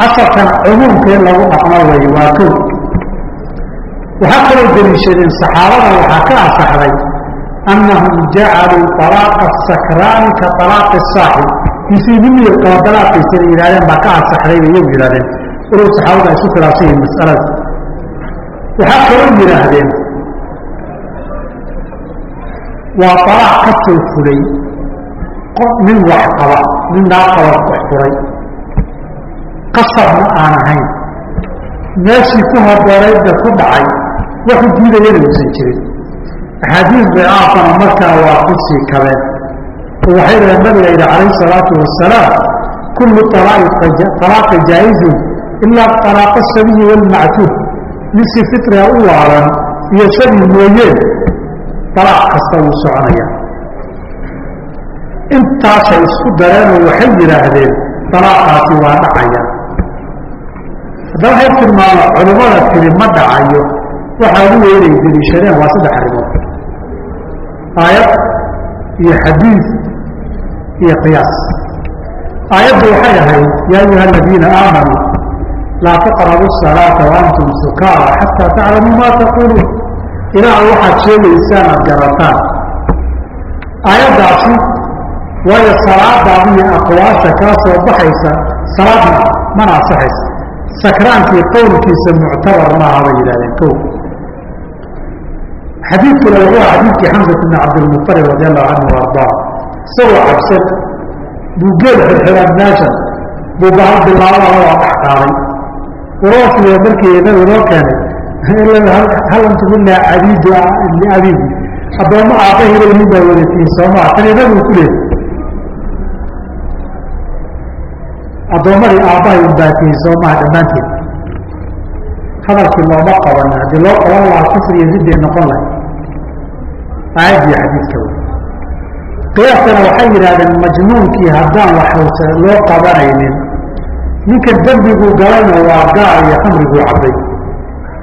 asalkan cumuumkee lagu dhaqmo way waa kow waxaa kaloo daliishadeen saxaabada waxaa ka asaxday annahum jacaluu alaaqa asakraani ka alaaqi saaxib qaba dalaaqiisa ay yidhahdeen baa ka asaxday bay iyagu yidhahdeen walow saxaabada ay isku khilaafsan yihiin mas'alada. Waxaa kaloo yidhaahdeen waa alaaq ka soo fulay nin wax qaba nin naaqaba wax furay. Qasabna aan ahayn. Meeshii ku haboonaydna ku dhacay waxu diidayana uusan jirin. Axaadiis dicaafana markaa waa ku sii kabeen waxay dhaheen nabiga yidhi calayhi salaatu wasalaam kullu alaaqi jaa'izun ilaa alaaqa sabiyi walmactuub ninkii fitriga u waalan iyo sabi mooyeen dalaaq kasta wuu soconaya. Intaasay isku dareenoo waxay yidhaahdeen dalaaqaasi waa dhacaya. Haddaba waxay tilmaama culimmada tiri ma dhacayo. Waxaa ugu weynay deliishadeen waa saddex arrimood. Aayad iyo xadiid iyo qiyaas aayaddu waxay ahayd yaa ayuha aladiina aamanuu laa taqrabu الsalaata waantum sukaara xataa taclamuu ma taquuluun ilaah waxaad sheegaysaan aad garataan aayaddaasi waayo salaadaada iyo aqwaasha kaa soo baxaysa salaadna mana ansaxaysa sakraankii qowlkiisa muctabar maaha bay yidhahdeen kow xadiidkuna waa xadiidkii xamsat bn cabdilmuطalib radi allahu canhu ardaa isagoo cabsan buu geel xirxiran meeshan buu bahal bilaabada waa dhex qaaday. Waroofiya markii nabigu noo keenay hal antum ilaa cabiidu liabiidi addoommo aabbahi leyihiin baa wadatiin soomaa tani nabigu ku leehay addoommadii aabbahay un baatihin soomaha dhammaanteed. Hadalkii looma qabanin haddii loo qaban lahaa kufr iyo zidday noqon lahay aayaddiyo xadiidka wey qiyaaskana waxay yidhahdeen majnuunkii haddaan wax loo qabanaynin ninkan dembiguu galayna waa gaar iyo khamriguu cabbay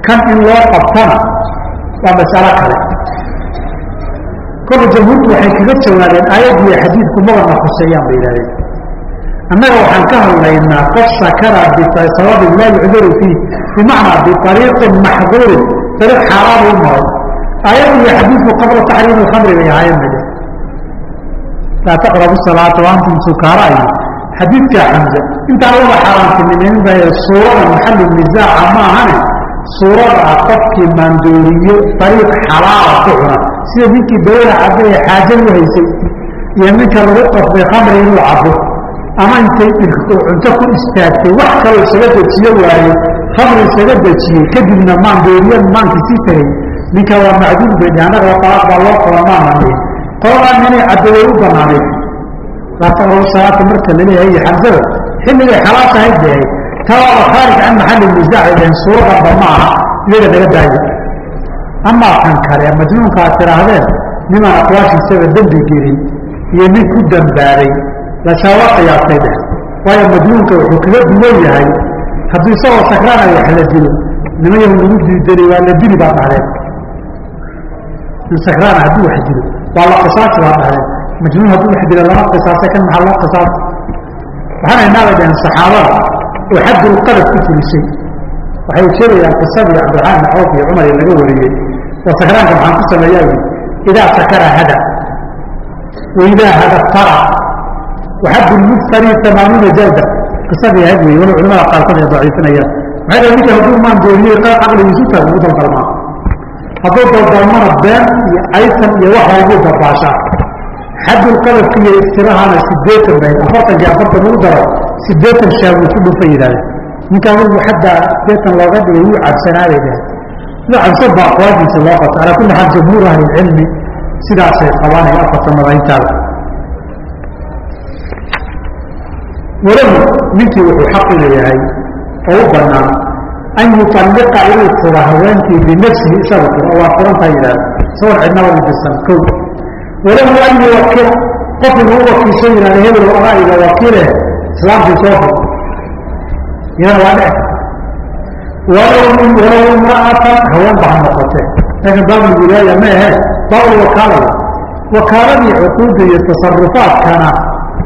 kan in loo qabtana waa masalo kale. Kolka jamhuurtu waxay kaga jawaabeen aayaddiiyo xadiidku magana khuseeyaan bay yidhahdeen annaga waxaan ka hadlaynaa qof sakara bisababin laa yucdaru fiih bimacnaa biariiqin maxduurin ariiq xaaraan u maray aayad iyo xadiidku qabla taxriimi lkhamri bay ahaayeen laa taqrabu salaata waantum sukaara iyo xadiidka xamza intaan laba xaaraantinimeyn bay suurada maxalu nisaaca ma ahane suurada ah qofkii maandooriyo ariiq xalaala ku cuna. Sida ninkii dawada cabbe ee xaaja u haysay iyo ninka lagu qasbay khamri inuu cabo ama intay cunto ku istaagtay wax kaloo isaga dejiyo waaye khamri isaga dejiyey kadibna maandooriyan maankii sii tagay. Ninka waa macduum bay dheh annaga alaaq baa loo qaba maamaniye qoladan inay cadoway u banaanayd salaata marka la leeyahay iyo xamsada xilligay xalaal tahay dehay tawaaba khaarij can maxalli nisaac ay suuradanba ma aha iyaga naga daayo. Amaa kan kale majnuunka aad tidhaahdeen nimaan aqwaashiisaba dembi gelin iyo nin ku dambaabay lashaaba qiyaastay dheh waayo majnuunka wuxuu kaga duwan yahay. Hadduu isagoo sakraanay wax la dilo nimayahu lagu diidani waa la dili baa dhahdeen in sakraana hadduu wax dilo waa la qisaasi baa dhahdeen majnuun hadduu wax dilo lama qisaasay kan maxaa loo qisaasa waxaana inaabay dhaheen saxaabada oo xaddulqadab ku fulisay waxay sheegayaan qisadii cabdiraxmaan bin cawf iyo cumar ee laga wariyey oo sakraanka maxaan ku sameeyaa yidhi idaa sakara hada wa idaa hada tara waxad lmuftari amaanuuna jalda. Qisadii ahayd wey walo culamada qaarkood ay daciifinayaan. Maxay dhahen ninka hadduu maandooriyey qaar caqligiisu taag ugu dalgalmaa hadduu daldalmana been iyo caysan iyo waxa ugu dabaashaa xaddulqadabka iyo iftirahana sideetan bay afartankii afartan ugu daro sideetan shaabuu ku dhufa yidhahdeen ninkaa wigu xaddaa sideetan looga dhigay wuu cabsanaaday dhaheen sida cabsan baa aqwaadiisa loo qabta. Calaa kulli xaal jamhuur ahlilcilmi sidaasay qabanaya afarta madayntaada walahu ninkii wuxuu xaq u leeyahay oo u banaan an yuطalliqa inuu furo haweenkii binafsihi isaga furo waa furantaa yidhahda cidnaba u dirsan kow walahu an yuwakila qof inuu wakiisho yidhahda hebel adaa iga wakiile soo fur iyana waa dhici karta imra'atan haween ba ha noqotee laakiin baabul wilaaya ma ahe baabul wakaalada wakaaladii cuquudda iyo tasarufaadkana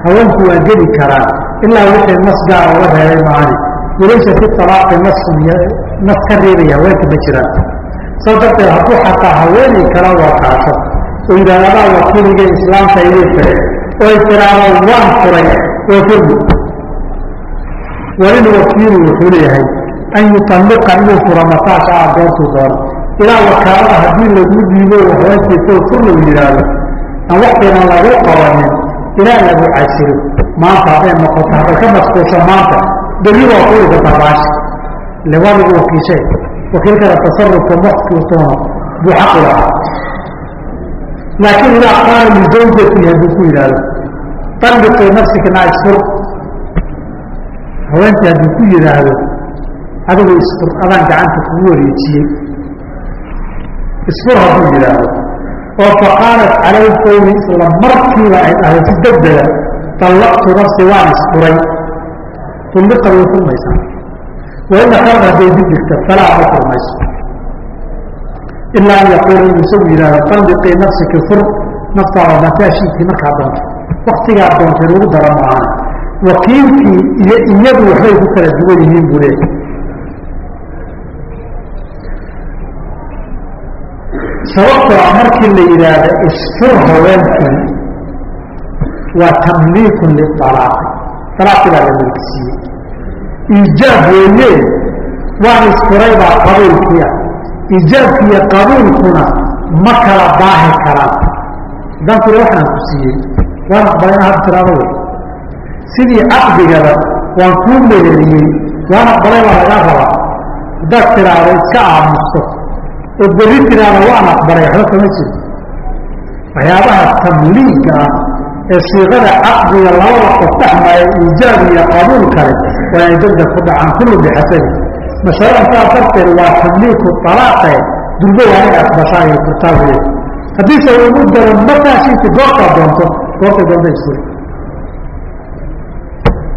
haweenku waa geli karaan ilaa wixii nas gaara uga reebay maani walaysa fi alaaqi nasun nas ka reebaya haweenka ma jiraan saas darteed hadduu xataa haweenay kala wakaasho oo yidhahda adaa wakiiliga islaamka idii fire oo ay tiraahdo waan furay oo furmi walilwakiilu wuxuu leeyahay an yutalliqa inuu furo mataasha ah goortuu doono ilaa wakaalada haddii lagu dhiibo haweenkiisoo fur lagu yidhaahdo aan waktiina lagu qabanin ilaa lagu casiro maanta hadday noqoto hadday ka masquusho maanta berri waa furi kartaa baashi ile waa lagu wakiishay wakiilkada tasarufka toono buu xaqu lahaa laakiin idaa qaala lizawjatihi hadduu ku yidhaahdo talliqii nafsika naa isfur haweentii hadduu ku yidhaahdo adigu isfur adaan gacanta kugu wareejiyey isfur hadduu yidhaahdo oo faqaalat calay fawri isla markiiba ay dhahdo si degdega dallaqtu nafsi waan isfuray tulliqa way furmaysaa waina kalna hadday dib dhigta falaa ma furmayso ilaa an yaquula inuu isagu yidhahdo talliqii nafsiki fur naftaada mataashiikii markaa doonto. Waktigaa doontay lagu dara maahan wakiilkii iyo iyadu waxbay ku kala duwan yihiin buu leeyahy sababtoo a markii la yidhaahda isfur haweenkii waa tamliikun lialaaqi alaaqi baa la milkisiiyey iijaab weeye waan isfuray baa qabuulkii ah. Iijaabki iyo qabuulkuna ma kala baahi karaan. Kule waxaan ku siiyey waan aqbalay ina had tiraado wey. Sidii caqdigaba waan kuu meheriyey waan aqbalay baa lagaa rabaa. Haddaad tiraahdo iska aamusto oo berri tiraahdo waan aqbalay waxba kama jiro. Waxyaabaha tamliiga ah ee siiqada caqdiga labada qof dhexmaya iijaab iyo qabuul kale waa inay degdeg ku dhacaan kullu bixasabi. Masaladan saa darteed waa tamliiku alaaqe durbo waa inay aqbashaa iyo furtaa weye haddiise ugu daro mataashiinti goortaa doonto goortay doonta isfuri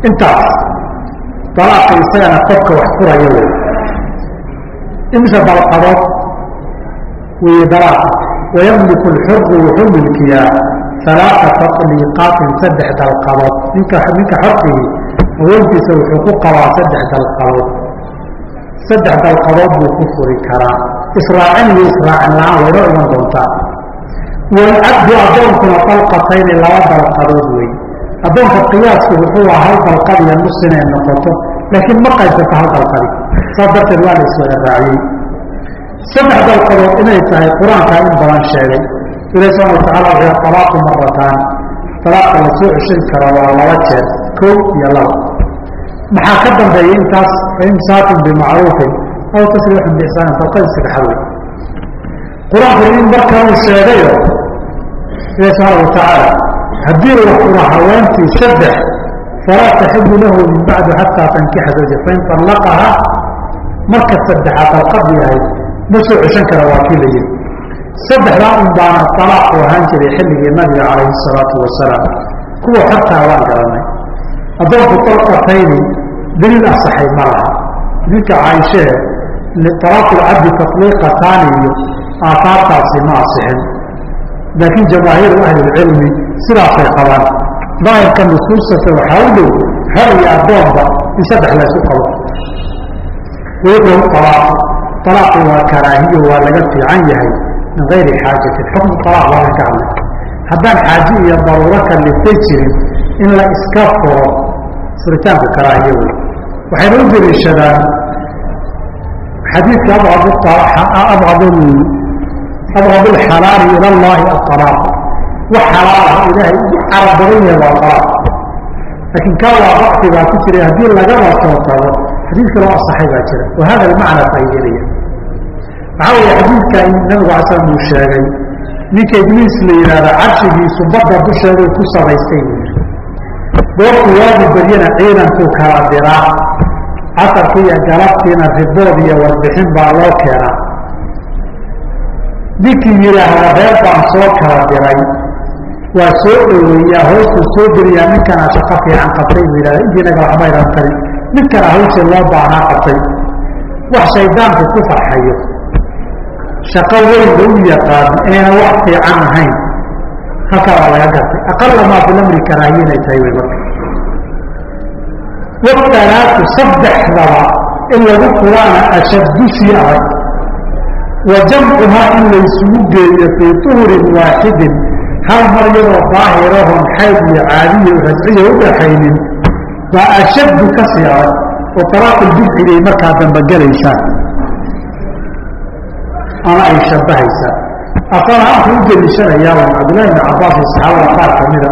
intaas dalaaqa isagana qofka wax furaya wey imise dalqadood weye dalaaqa wayamliku lxuru wuxuu milkiyaa alaaa tatliiqaatin saddex dalqadood ninka ninka xorkii haweentiisa wuxuu ku qabaa saddex dalqadood saddex dalqadood buu ku furi karaa. Israacin iyo israacin la'aan waynoo iman doontaa. Walcabdu addoonkuna dalqatayni laba dalqadood wey addoonka qiyaasku wuxuu aha hal dalqad iyo nus inay noqoto laakiin ma qaybsato hal dalqadi saas darteed waa la iswada raaciyey. Saddex dalqadood inay tahay qur'aankaa in badan sheegay ilahi subxana watacala wuxuu talaaqu marataan talaaqa la soo ceshan karo waa laba jeer kow iyo laba. Maxaa ka dambeeya intaas? Faimsaakun bimacruufin aw tasriixun biixsaanin dalqadii saddexaad wey qur'aanku in marka uu sheegayo ilahi subxaana watacaala haddii la furo haweentii saddex falaa taxibu lahu min bacdu xataa tankixa zawja fain allaqaha marka saddexaad dalqad yahay ma soo ceshan kara waa kii la yihi saddexdaa un baana alaaqu ahaan jiray xilligii nabiga calayhi salaatu wasalaam kuwa xortaa waan garanay. Addoonku dalqatayni daliil asaxay ma laha. Dilka caaishee talaaqulcabdi tatliiqataani iyo aahaartaasi ma asixin. Laakiin jamaahiiru ahlilcilmi sidaasay qabaan. Daahirka nusuustase waxaa u dhow hor iyo addoonba in saddex laysu qabo. Wayukrahu alaaq alaaqi waa karaahiyo waa laga fiican yahay min gayri xaajatin xukmu alaaq waa ka haddaan xaaje iyo daruuro kaliftay jirin in la iska furo furitaanku karaahiyo wey waxayna u deliishadaan xadiidka abcad abcad alxalaali ila allahi aalaaq wax xalaala ilaahay ugu carab badan yahay waa alaaq laakiin kaa waa bacfi baa ku jiray haddii lagaba soo tago xadiid kaloo asaxay baa jira wa hada almacna faa'iideynaya waxaa weeye xadiidka in nabigu ala slam uu sheegay ninka ibliis la yidhaahda carshigiisu badda dusheeduu ku samaystay. Buu yidhi goortu waagi baryana ciidankuu kala diraa casarkii iyo galabtiina ribood iyo warbixin baa loo keenaa. Ninkii yidhaahda reer baan soo kala diray waa soo dhoweeyaa hoostuu soo geliyaa ninkana shaqo fiican qabtay buu yidhahda intiinaga waxbaydan tari ninkana hawshii loo baahnaa qabtay. Wax shaydaanku ku farxayo shaqo weyn ba u yaqaano inayna wax fiican ahayn. Halkaa waa laga gartay aqala maa fi lamri karaahiya inay tahay wey marka. Watalaatu saddexdaba in lagu furaana ashaddu sii adag. Wa jamcuhaa in laysugu geeyo fii tuhurin waaxidin. Hal mar yadoo daahirahon xayd iyo caadiya rajciya u dhaxaynin baa ashaddu ka sii adag. Oo talaaqul bidcigay markaa damba gelaysaan ama ay shabbahaysaa asalahaanku u deliishanayaa waa cabdillahi bn cabbaas iyo saxaabada qaar ka mida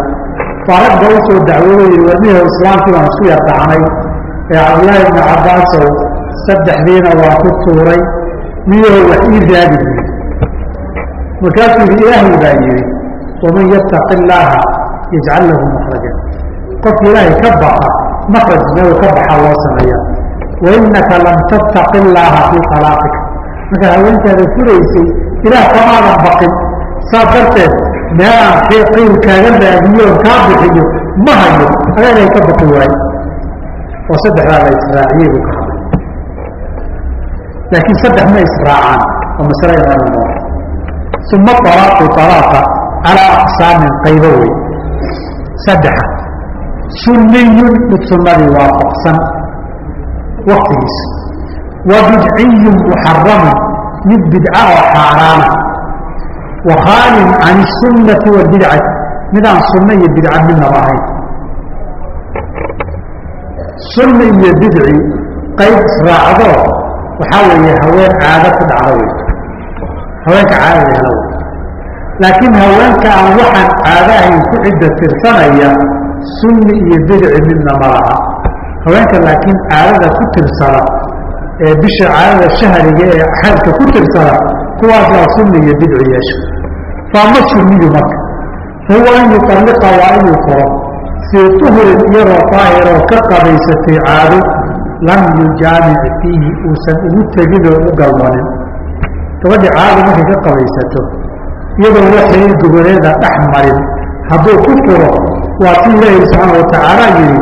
baa rag ba u soo dacwooday warmiho islaamkii baan isku yar dhacnay ee cabdillaahi bni cabbaasow saddexdiina waa ku tuuray miyaho wax ii buyi markaasuu yidhi ilaahay baa yidhi waman yattaqi illaaha yajcal lahu makraja qofka ilaahay ka baqa makraj meel ka baxa loo sameeya. Wainaka lam tattaqi illaaha fii talaaqika markaa haweentaada furaysay ilaah kamaadan baqin. Saas darteed meelaan qiil kaaga raadiyo kaa bixiyo ma hayo adaa inay ka baqi waayo oo saddexdaa la israaciyey buu ka hadlay. Laakiin saddex ma israacaan oo masale imaan doonta uma alaaqu alaaqa calaa aqsaamin qaybo wey saddexa sunniyun mid sunnadii waafaqsan. Waktigiisa bidciyun muxaramun mid bidca oo xaaraana khaalin can isunnati waalbidcati midaan sunno iyo bidca midnaba ahayn sunna iyo bidci qayb israacdo waxaa weeye haween caado ku dhacda wey haweenka caadada hela wey laakiin haweenka aan waxaan caado ahayn ku cidda tirsanaya sunni iyo bidci midna ma laha. Haweenka laakiin caadada ku tirsada ee bisha caadada shahriga ee xaydka ku tirsada kuwaasaa sunni iyo bidci yeesha faama sunniyu marka fahuwa an yutalliqa waa inuu furo fii tuhurin iyadoo daahiroo ka qabaysatay caado lam yujaamic fiihi uusan ugu tegin oo u galmanin gabadhii caado markay ka qabaysato iyadoo waxay goboleeda dhex marin hadduu ku furo waa si ilaahi subxaana watacaala yihi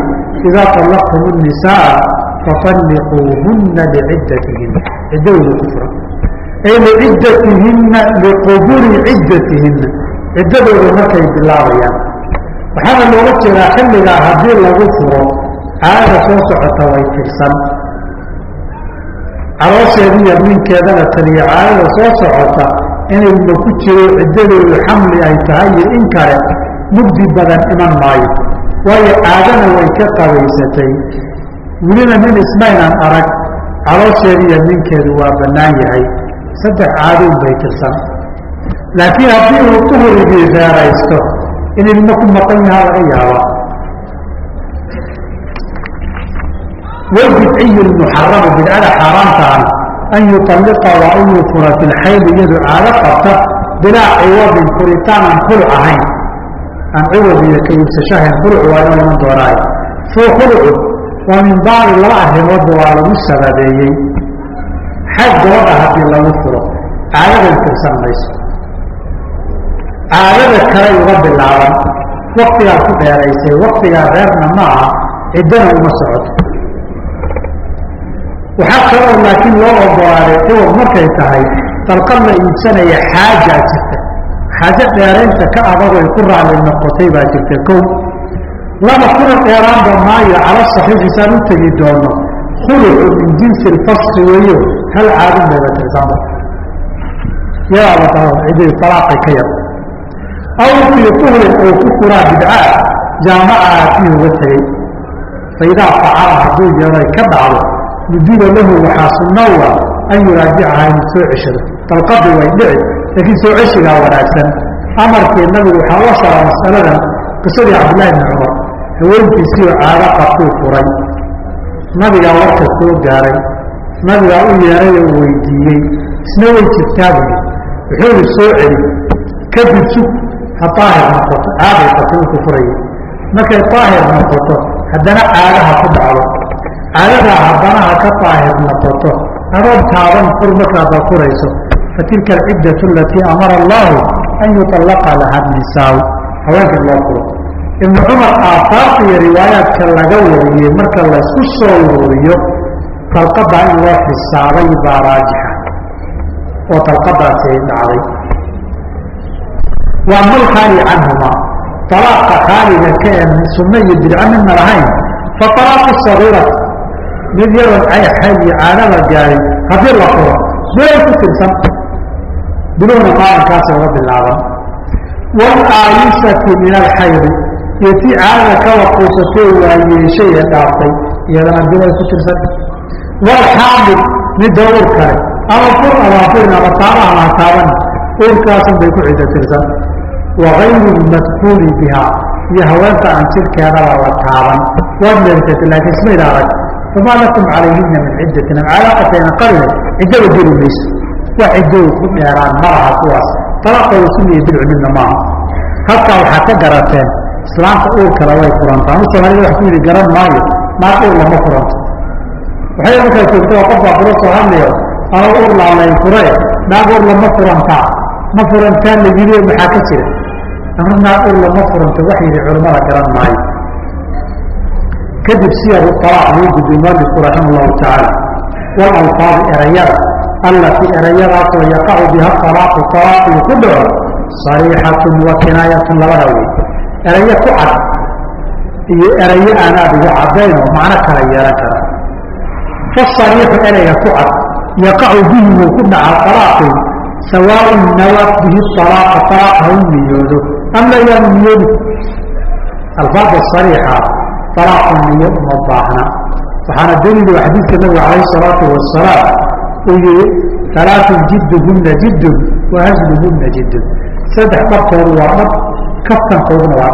idaa طallaqtum الnisaa faطalliquuhuna liciddatihinna ciddadooda ku furan ay liciddatihinna liqubuli ciddatihinna ciddadooda markay bilaabayaan waxaana looga jeedaa xilligaa haddii lagu furo caadada soo socota way tirsan caloosheediiyo ninkeedana taliya caadada soo socota inayba ku jiro ciddadoodu xamli ay tahay iyo in kale mugdi badan iman maayo waayo caadana way ka qabaysatay welina nin ismaynan arag caloosheediiyo ninkeedu waa bannaan yahay. Saddex caadoun bay tirsan. Laakiin haddii uu duhurigii reeraysto in ilmo ku maqan yahaa laga yaabaa wlbidciy muxaramu bidcada xaaraantaana an yuطalliqa waa inuu fura fi lxayl iyadu caado qabta bilaa ciwadin furitaan aan ahayn. Aan ciwad iyo ka iibsashahayn khuluc waa inuu iman doonaayo fuu khulucu waa min baabi laba arrimoodba waa lagu sababeeyey. Xag gabadha haddii lagu furo caadadan tirsan mayso. Caadada kale uga bilaaban waktigaa ku dheeraysay waktigaa reerna ma aha ciddana uma socoto waxaa kaloo laakiin loo ogolaaday ciwad markay tahay dalqad la iibsanaya xaajaa jirta. Xaajo dheeraynta ka adagoy ku raali noqotay baa jirta kow laba kuna dheeraanba maayo cala saxiixisaan u tegi doono. Khulucu min jinsi lfaski weeyo hal caadin bayba tirsanba yaaba cidii alaaqay ka yar. Aw fii tuhrin oo ku furaa bidcaa jaamacaha fii uga tegey. Fa idaa facala hadduu yeeray ka dhacdo nudiba lahu waxaa sunnawa an yuraajicaha inuu soo ceshado. Dalqadi way dhici laakiin soo ceshigaa wanaagsan. Amarkii nabigu waxaa la saaraa masaladan qisadii cabdillahi bni cumar haweenkiisiioo caado qabtuu furay. Nabigaa warka soo gaaray. Nabigaa u yeeray oo weydiiyey. Isna way jirtaa buyi wuxuu ihi soo celi. Kadib sug ha daahir noqoto. Caaday qabto markuu furayay markay daahir noqoto haddana caadaha ku dhacdo. Caadadaa haddana ha ka daahir noqoto. Adoon taaban fur markaadba furayso. Fatilka alciddatu alatii amara allahu an yuطallaqa laha nisaau haweenka loo furo ibnu cumar aafaarta iyo riwaayaadka laga wariyey marka laysku soo ururiyo dalqadaa in loo xisaabay baa raajixa. Oo dalqadaasi ay dhacday. Waa mal khaali canhumaa alaaqa khaaliga ka en sunno iyo bidco midna lahayn. Fa alaaqu sagiirati mid yaroon xayl iyo caadada gaarin haddii la furo bilay ku tirsan biluhna maalinkaasa uga bilaaban. Walaayisati min alxaydi iyo tii caadada ka waquusatay waayeeshay ee dhaaftay iyadana bilay ku tirsan. Walxaamil midda uur kale. Ama fur abaafurin ama taaba ama taaban uurkaasan bay ku cidda tirsan. Wagayru lmadkuuli bihaa iyo haweenta aan jirkeedaba la taaban. Waad meertata laakiin ismayna arag. Famaa lakum calayhina min ciddatin am calaaqatayna ciddaba geli mayso. Wax ciddadu ku dheeraan ma kuwaas. Talaaqooda sunniya bidcu midna maaha. Halkaa waxaad ka garateen islaamta uurkala way furantaa. Anu soomaalida wax ku yidhi garan maayo naag uur lama furanto. Waxay markaa joogta qof baa furo soo hadlayo ama uur laalayn fure naag uur lama furantaa. Ma furantaa la yidhi maxaa ka jira? Amar naag uur lama furanto wax yidhi culimmada garan maayo. Kadib siyaru alaaq lagu gudbiy mualifku raxima allahu tacaala. Walalfaadi erayada allatii erayadaasoo yaqacu biha alaaqu alaaqii ku dhaco sariixatun wa kinaayatun labada wey erayo ku cad iyo erayo aan aada ugu cadayn oo macno kala yeelan kara. Fasariixu ereyga ku cad yaqacu bihi wuu ku dhaca alaaqii sawaaun nawat bihi alaaqa alaaq ha u niyoodo ama yaanu niyoodu alfaada sariixa alaaqu niyo uma baahna. Waxaana daliilu xadiidka nabiga calayhi salaatu wasalaam uu yihi alaatun jidduhunna jiddun wa hasluhunna jiddun saddex dhabkoodu waa dhab kaftankooduna waa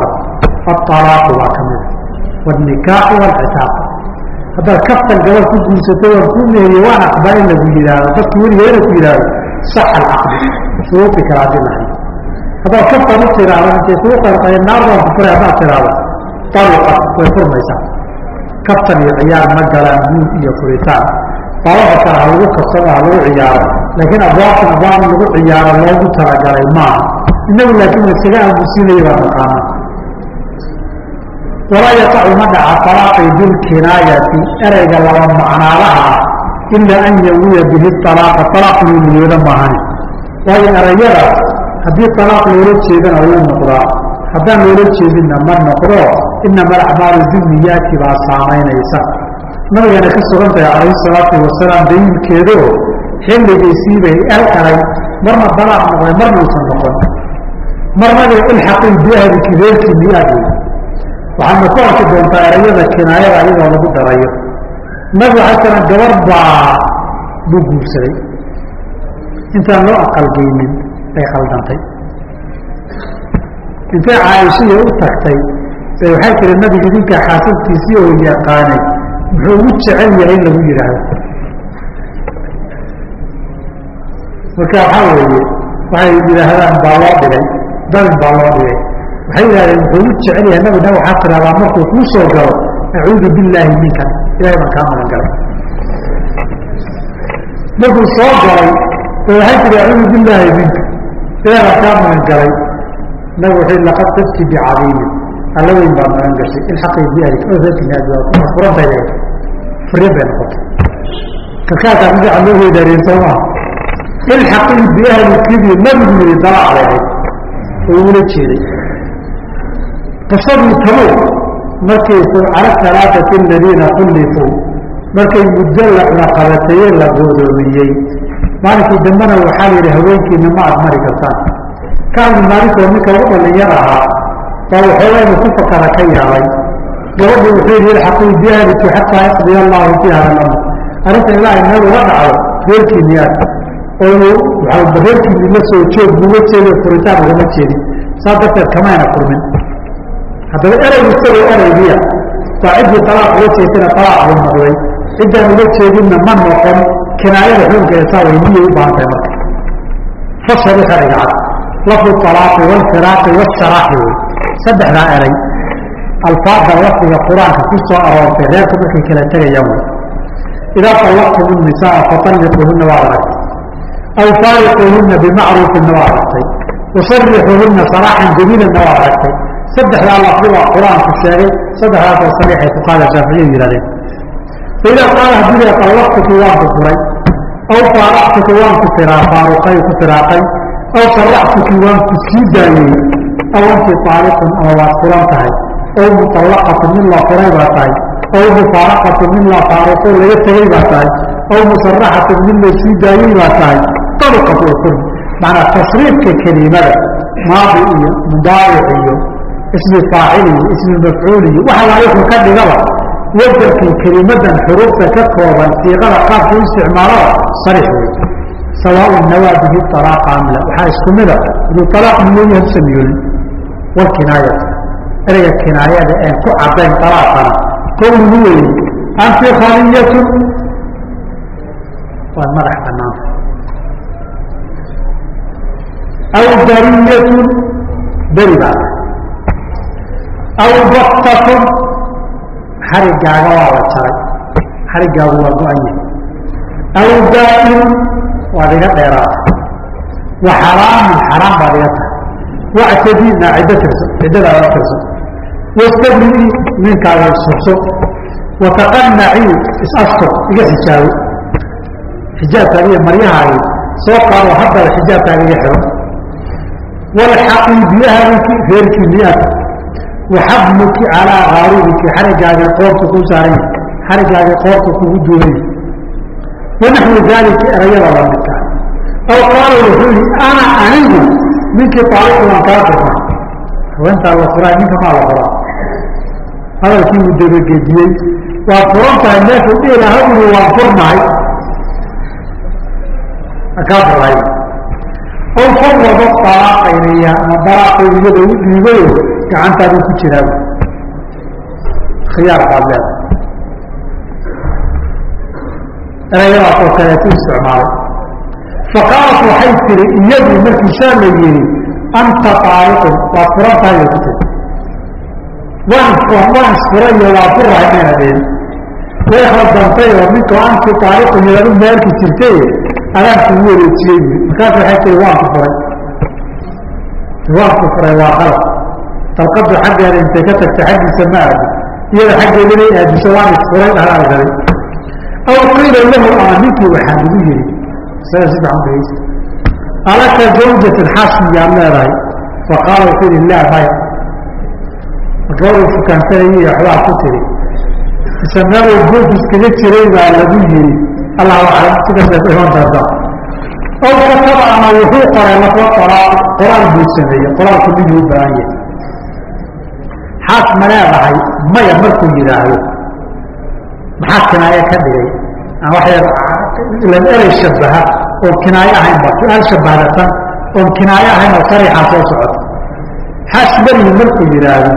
dhab aalaaqu waa ka mida wاnikaaxu wاlcitaaq haddaad kaftan gabal ku guursato waan ku meeriye waan aqbaa in lagu yidhaahdo dadku weliga ina ku yidhaahdo sax alcaqdi shuruudi kala haddii haddaad kaftan u tiraahdo intay kuu qarqaye naar baan ku furay haddaad tiraahdo aluqat way furmaysaa kaftan iyo ciyaar ma galaan guud iyo furitaan kale ha lagu kabsado ha lagu ciyaaro laakiin abwaabtan abwaab lagu ciyaaro loogu talagalay maaha inagu laakiin wa iskaga aamusiinaya baa naqaana walaa yaqacu ma dhaca alaaqi bilkinaayati ereyga laba macnaalaha ah ilaa an yawiya bihi alaaqa alaaq inuu niyooda maahani. Waayo erayadaas haddii alaaq loola jeedana wuu noqdaa. Haddaan loola jeedinna ma noqdo inama alacmaalu binniyaati baa saamaynaysa. Nabigana ka sugan tahay calayhi salaatu wasalaam daliilkeedo xilligiisiibay el eray marna dalaaq noqday marna uusan noqon marnaba ilxaqii biahliki reerkii miyaad waxaadna ku arki doontaa erayada kinaayada iyadoo lagu darayo. Nabigu waxay tiran gabar baa buu guursaday. Intaan loo aqalgeynin bay khaldantay. Intay caaishiya u tagtay bay waxay tiri nabiga idinkaa xaasadkiisii oo yaqaanay muxuu ugu jecel yahay in lagu yidhaahdo? Marka waxaa weeye waxay yidhaahdaan baa loo dhigay dabin baa loo dhigay. Waxay yidhahdeen muxuu ugu jecel yahay nabigna waxaa tidhahdaa markuu kuu soo galo acuudu billaahi minka. Ilahay baan kaa magan galay. Markuu soo galay bay waxay tihi acuudu billaahi minka. Ilahay baan kaa magan galay. Nabig wuxuu laqad tabti bicadiimin alla weyn baa magan gashay. Ilxaqii bialik furantay furyan bay noqotay. Karkaasaa magaca loo weydaariyey soo maa ilxaqii biahlikidii nabigu yiri dalaac bay ahayd. oo ula jeeday qisadii tabuuk markay cala alaaati aladiina kullifuu markay muddo la cunaqabateeye la goodoomiyey maalinkii dambena waxaa la yidhi haweenkiina ma aad mari kartaan. Kaani maalinkoo ninka ugu dhalinyar ahaa baa waxoogaa inuu ku fakara ka yaabay. Gabadhii wuxuu yidhi ilxaqii biahliki xataa yaqdiya allahu fi hada lamr arrinta ilaahay meel uga dhacdo reerkiiniyaad oo waxaa reerkiini la soo joog buuga jeedo furitaan ugama jeedin saa darteed kamayna furmin haddaba ereygu isagoo ereygiya baa ciddii talaaq uga jeedtana talaaq buu noqday ciddaan uga jeedinna ma noqon kinaayada xukunkeeda saa way niyay u baahan tahay marka fashari ereyga cad lafdu talaaqi walfiraaqi washaraaxi wey saddexdaa erey alfaada lafdiga qur-aanka ku soo aroortay reerku markay kala tegayaan wey idaa طallaqtum الnisaaa faطalliquuhuna waa aragtay aw faariquuhuna bimacruufinna waa aragtay wasarixuuhuna saraaxan jamiilanna waa aragtay saddexdaa lafdi qur'aanku sheegay saddexdaasoo sariixay fuqaada shaaficiya yidhahdeen faidaa qaala haddii la طallaqtuki waan ku furay aw faaraqtuki waan ku firaa faaruqay ku firaaqay aw saraxtuki waan ku sii daayey aw anti taaliqun ama waad furan tahay aw muطallaqatu min la furay baa tahay aw mufaaraqatu min la faaruqo laga tegay baa tahay aw musaraxatu min la sii daayey baa tahay taluqat ukun macnaa tasriifka kelimada maadi iyo mudaaric iyo ismi faacil iyo ismi mafcuul iyo waxa wuxuu ka dhigaba wadarkii kelimadan xuruufta ka kooban siiqada qaabka u isticmaalada sarix wey sawaaء nawaa bihi alaaqa amla waxaa isku mida haduu alaaq niyooya hadusan niyoolin walkinaayatu ereyga kinaayada een ku cadayn alaaqana qowlugu weeye anti khaliyatun waad madax banaanta aw dariyatun beri baa aw baktatun xarigaaga waa la jaray xarigaagu waa go-an yahay aw daa-in waad iga dheeraata wa xaraamun xaraam baad iga tahay wactadiina ciddo tirsan ciddadaada tirsan wastabrii ninkaaga ishurso wataqanacii is-astur iga xijaabo xijaabkaaga iyo maryahaagi soo qaado haddaba xijaabkaaga iga xiro walxaqii biahliki reerkii miyaad waxabluki calaa qaarubiki xarigaaga qoorta kuu saaran yahay xarigaaga qoorta kugu duuran yahay wanaxwu daalika erayada lamidka aw qaala wuxuu yihi ana anigu ninkii waan kaa furna haweentaa la furaa ninka maa la furaa hadalkii uu dabagediyey waad furan tahay meeshuu dhihi lahaa uri waan furnahay kaa furay aw fawada dalaaqaynaya ama dalaaqay iyada u dhiibayo gacantaaduu ku jiraa khiyaar baad leedahay. Erayadaas oo kaleetu isticmaalay faqaalat waxay tiri iyadu markii shaa la yihi anta taaliqun waad furan tahay ku tiri waan waan isfurayo waa furahay mayna dhihin way khaldantay oo ninkoo anti taaliqun yadanu meelki jirtay adaan kugu wareejiyey bui markaas waxay tiri waan ku waan ku waa qalab. Dalqadu xaggeeda intay ka tagtay xaggiisa ma aadi iyada xaggeeda inay aadiso waan isfuray dhahaa galay aw qiila lahu ama ninkii waxaa lagu yihi dhegeysa alaka zawjatin xaasmiyaad leedahay? Faqaala wuxuu yihi laa maya gabaduu fukaansanayay waxbaa ku tiri meeluu buuf iskaga jiray baa lagu yihi allahu aclam sidaasay ku iman doontaa aw kataba ama wuxuu qoray lafo qoraal qoraal buu qoraalku miduu u baahan yahay xaas ma leedahay maya markuu yidhaahdo maxaa kinaayo ka dhigay aan waxlan erey shabaha oon kinaayo ahayn ba su'aal shabahdatan oon ahayn oo sariixaa soo socota xaas malihi markuu yidhaahdo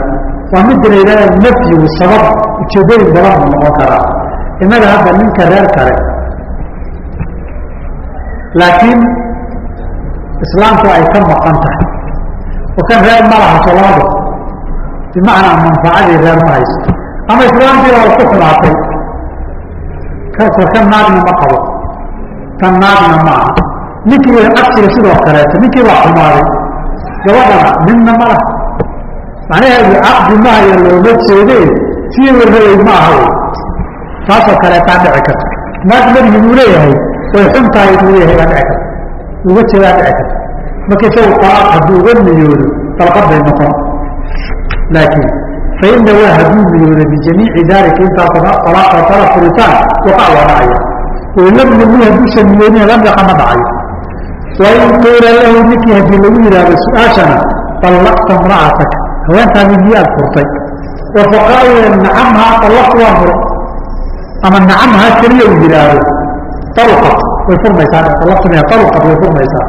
waa midina yidhahda nafyigu sabab ujeedooyin badan buu noqon karaa innaga hadda ninka reer kale laakiin islaamku ay ka maqan tahay. Oo kan reer ma laha solomadu bimacnaa manfacadii reer ma hayso ama islaamtii waa ku xumaatay kaasoo kan naagna ma qabo. Kan naagna ma aha. Ninkii cagsiga sidoo kaleeto ninkii baa xumaaday. Gabadhana midna ma laha macnaheedu caqdi mahaya looma jeedee. Sii la rabay ma aha. Taasoo kaleetaa dhici karta. Naag madigi buu leeyahay way xun tahay buu leeyahay baa dhici karta uga jeedaa dhici karta marka isagu hadduu uga niyoodo dalqad bay noqon. Laakiin faina waa hadduu niyooda bijamiici daalika intaasoo alaaqa tala furitaan waqa waa dhacaya. Wain lam hadduusan niyoodin lam yaqa ma dhacayo wain qiila lahu ninkii haddii lagu yidhaahdo su'aashana allaqta imra'ataka. Haweentaadii miyaad furtay. Oo faqaala nacamhaa allaqtu waa furay ama nacamhaa keliya uu yidhaahdo aluqat way furmaysaa allaqtuna aluqat way furmaysaa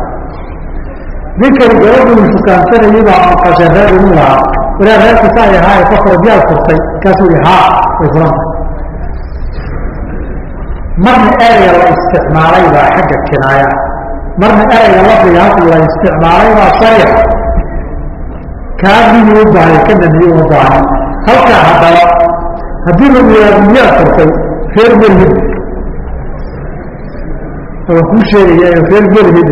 ninkani gabadhuu fukaansanayay baa maqashay reer inu lahaa walaa reerkiisa ay ahaa ee kafur miyaad furtay markaasuu yihi haa way furan tahay marna ereyga la isticmaalay baa xagga kinaaya marna ereyga lafdiga halka la isticmaalay baa sariix kaa miyuu u baahay kana miyuu u baahay halkaa haddaba haddii lagu yihahdo miyaad furtay reer melhid waan kuu sheegaya reer melhid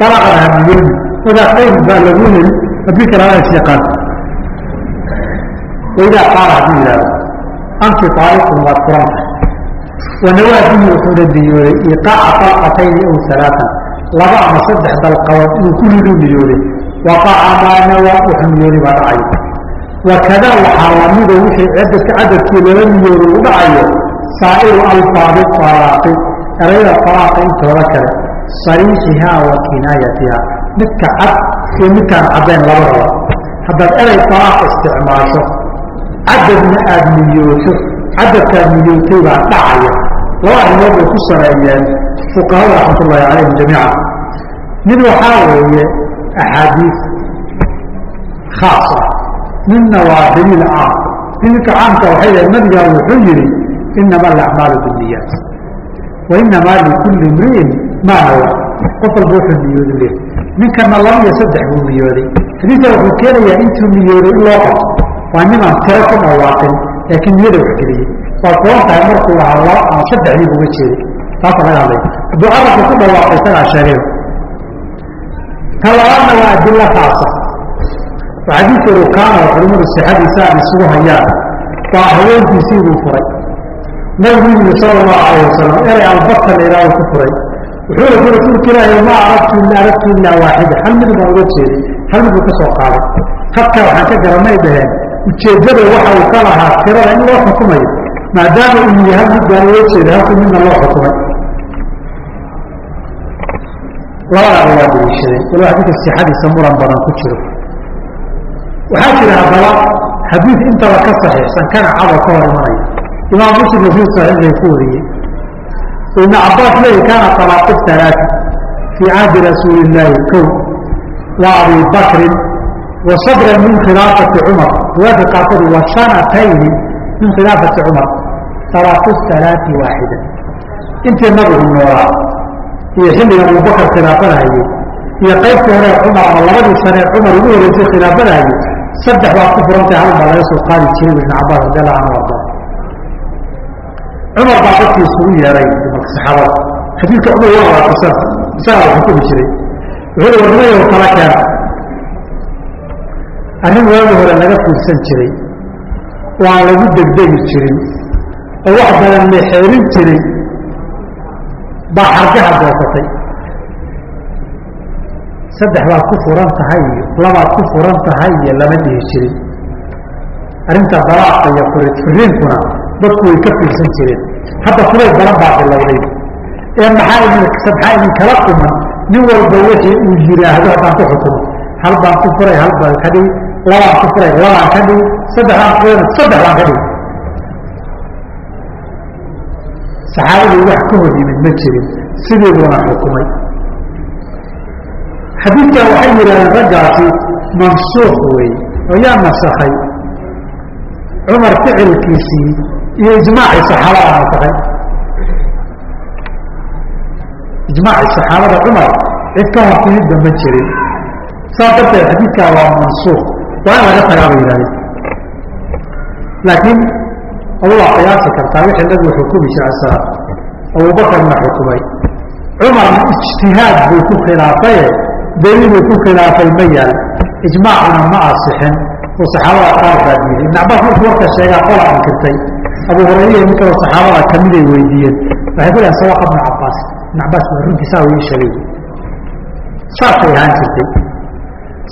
dalaqan hamiyooni wadaa baa lagu heli haddii kale ana isyaqaan waidaa qaala hadduu yidhahdo anti taaliqun waad furan tahay wanawaadihi wuxuuna niyooday iqaaca dalqatayni aw alaaan laba ama saddex dalqadood inuu ku riduu niyooday waqaca maa nawaa wuxuu niyooday baa dhacayo wakada waxaa lamida wixii cadadka cadadkii lala niyooday u dhacayo saa'iru alfaadi alaaqi erayada alaaqa intooda kale sariixihaa wa kinaayatiha. Midka cad iyo midkaan caddayn labadaba haddaad erey alaaq isticmaasho cadadna aada niyooto. Cadadkaad niyootay baa dhacaya. Laba arrimood bay ku sareeyeen fuqahada raxmatullaahi calayhim jamiica mid waxaa weeye axaadiis khaas ah. Midna waa daliil caam daliilka caamka waxay nabigaa wuxuu yihi inama alacmaalu binniyaat wa inamaa likulli imri'in maa nawa qof walba wuxuu niyoodu leh ninkana laba iyo saddex buu niyooday xadiidka wuxuu keenayaa intuu niyooday in loo qabto waa ninaan tiro ku dhawaaqin laakiin niyada waxgeliyey waa kulan tahay markuu lahaa ama saddexdii buga jeeday taasa laga hadlay hadduu carabka ku dhawaaqay isagaa sheegay ta waa adilo khaasa waa xadiidka rukaana oo culimmadu sixadiisa aad isugu hayaan waa haweenkiisii buu furay nabigu sala allahu alayh wasalam erey albata la yidhahdo ku furay wuxuu ku rasuulka ilaahi ma aradtu ila aradtu ilaa waaxida hal mid baan uga jeeday hal mid buu ka soo qaaday. Hadka waxaan ka garanay dhaheen ujeeddada waxa uu ka lahaa tirada in loo xukumayo maadaama uu hal mid baan uga jeeday halku midna loo xukumay. Labadaaba waa daliishadeen waliba xadiidka sixadiisa muran badan ku jiro. Waxaa jira haddaba xadiid intaba ka saxiixsan kana cado ka hor imanaya imaam muslim fii saxiixay ku wariyey ibn cabaas leeyi kaana talaaqu halaati fii cahdi rasuuli illaahi kow wa abi bakrin wa sabran min khilaafati cumar riwaayadka qaarkood wa sanatayni min khilaafati cumar talaaqu halaati waaxida intii nabigu noolaa iyo xilliga abubakar khilaafadahayey iyo qaybtii hore cumar ama labadii sane cumar ugu horeysay khilaafadahayey saddex baa ku furantay hal baa laga soo qaadi jiray ibn cabaas radi allahu canhu arda cumar baa dadkii isugu yeeray marka saxaabada xadiidka cumar waa waaqisan isagaa la xukumi jiray. Wuxuu warnayo tala keena arrin waagi hore laga fiirsan jiray. Oo aan lagu degdegi jirin. Oo wax badan la xeerin jiray baa xargaha doosatay saddex baad ku furan tahay iyo labaad ku furan tahay iyo lama dhihi jirin. Arrinta dalaaqa iyo furid furiinkuna dadku way ka fiirsan jireen. Hadda furay badan baa bilowday. Ee maxaa maxaa idin kala quman? Nin walba wixii uu yidhaahdo haddaan ku xukumo. Hal baan ku furay hal baan ka dhigi labaan ku furay labaan ka dhigi saddexaan furay saddex baan ka dhigi saxaabadii wax ka hor yimid ma jirin. Sidii buuna xukumay. Xadiidkan waxay yidhahdeen raggaasi mansuuq wey oo yaa nasakhay. Cumar ficilkiisii iyo ijmaacii saxaabada nasakhay ijmaacii saxaabada cumar cid ka hor ma jirin saas darteed xadiidkaa waa mansuuq waa in laga tagaa bay yidhahdeen. Laakiin adu waa qiyaasi kartaa wixii nabigu xukumi sala abubakarna xukumay cumarna ijtihaad buu ku khilaafaye daliiluu ku khilaafay ma yaal. Ijmaacuna ma asixin. Oo saxaabada qaar baa diiday ibn cabaas markuu warka sheegaa qola inkirtay abu hurayre nin kaloo saxaabada kamiday weydiiyeen. Waxay ku dhahan sawaqa ibn cabaas ibn cabaas waa runtii saa uu ii sheegay saasay ahaan jirtay.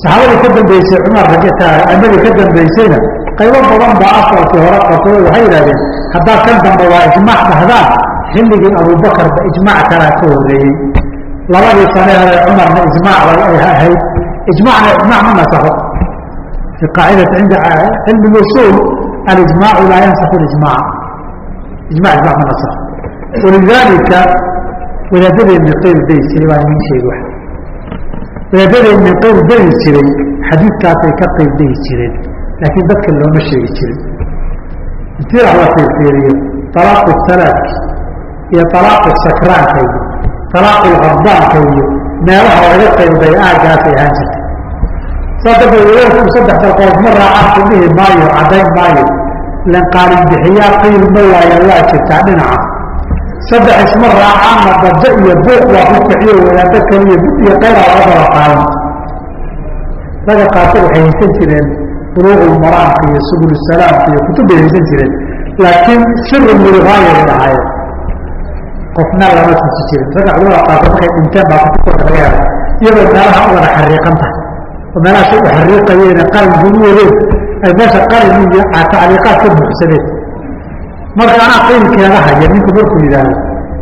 Saxaabadii ka dambeysay cumar amadii ka dambeysayna qaybo badan baa asalkii hore qabtay waxay yidhahdeen haddaad kan dambe waa ijmaac dhahdaan xilligii abubakarba ijmaac kalaa ka horeeyey labadii sane hore cumarna ijmaac bay ay ahayd. Ijmaacna ijmaac ma nasaho fi qaacidati cinda cilmi usul alijmaacu laa yansaku ijmaaca ijmac ijmac ma nasaho walidaalika wadaadadeenni qayl dayi jiray baa idiin sheegi wax wadaadadeenni qayl dayi jiray xadiidkaasay ka qayl dayi jireen laakiin dadka looma sheegi jirin intii wax fiirfiiriyo alaaqu salaadki iyo alaaqu sakraanka iyo alaaqu lqabdaanka iyo meelaha laga qaybday aagaasay ahaan jirtay saa darteed wadaadku saddex dalqood ma raacaan ku maayo caddayn maayo. Ilan qaalin bixiyaa ma waayo waa jirtaa dhinaca. Saddex isma raacaanna dajo iyo buuq waa ku kiciyo wadaado kaliya bud iyo qayraa laga daba qaadan raga qaarkood waxay haysan jireen buluuqul maraamka iyo subul salaamka iyo kutub bay haysan jireen laakiin siru mulgaayay dhahaayeen qofna lama tusi jirin. Ragga culamada qaarkood markay dhinteen baa kutubkooda laga helay iyadoo meelaha u wada xariiqan tahay oo meelaha shay u xariiqayeene qalin guduwadeen ay meesha qalin iyo tacliiqaad ka buuxsadeen marka anaa qaylkeeda haya ninku markuu yidhaahdo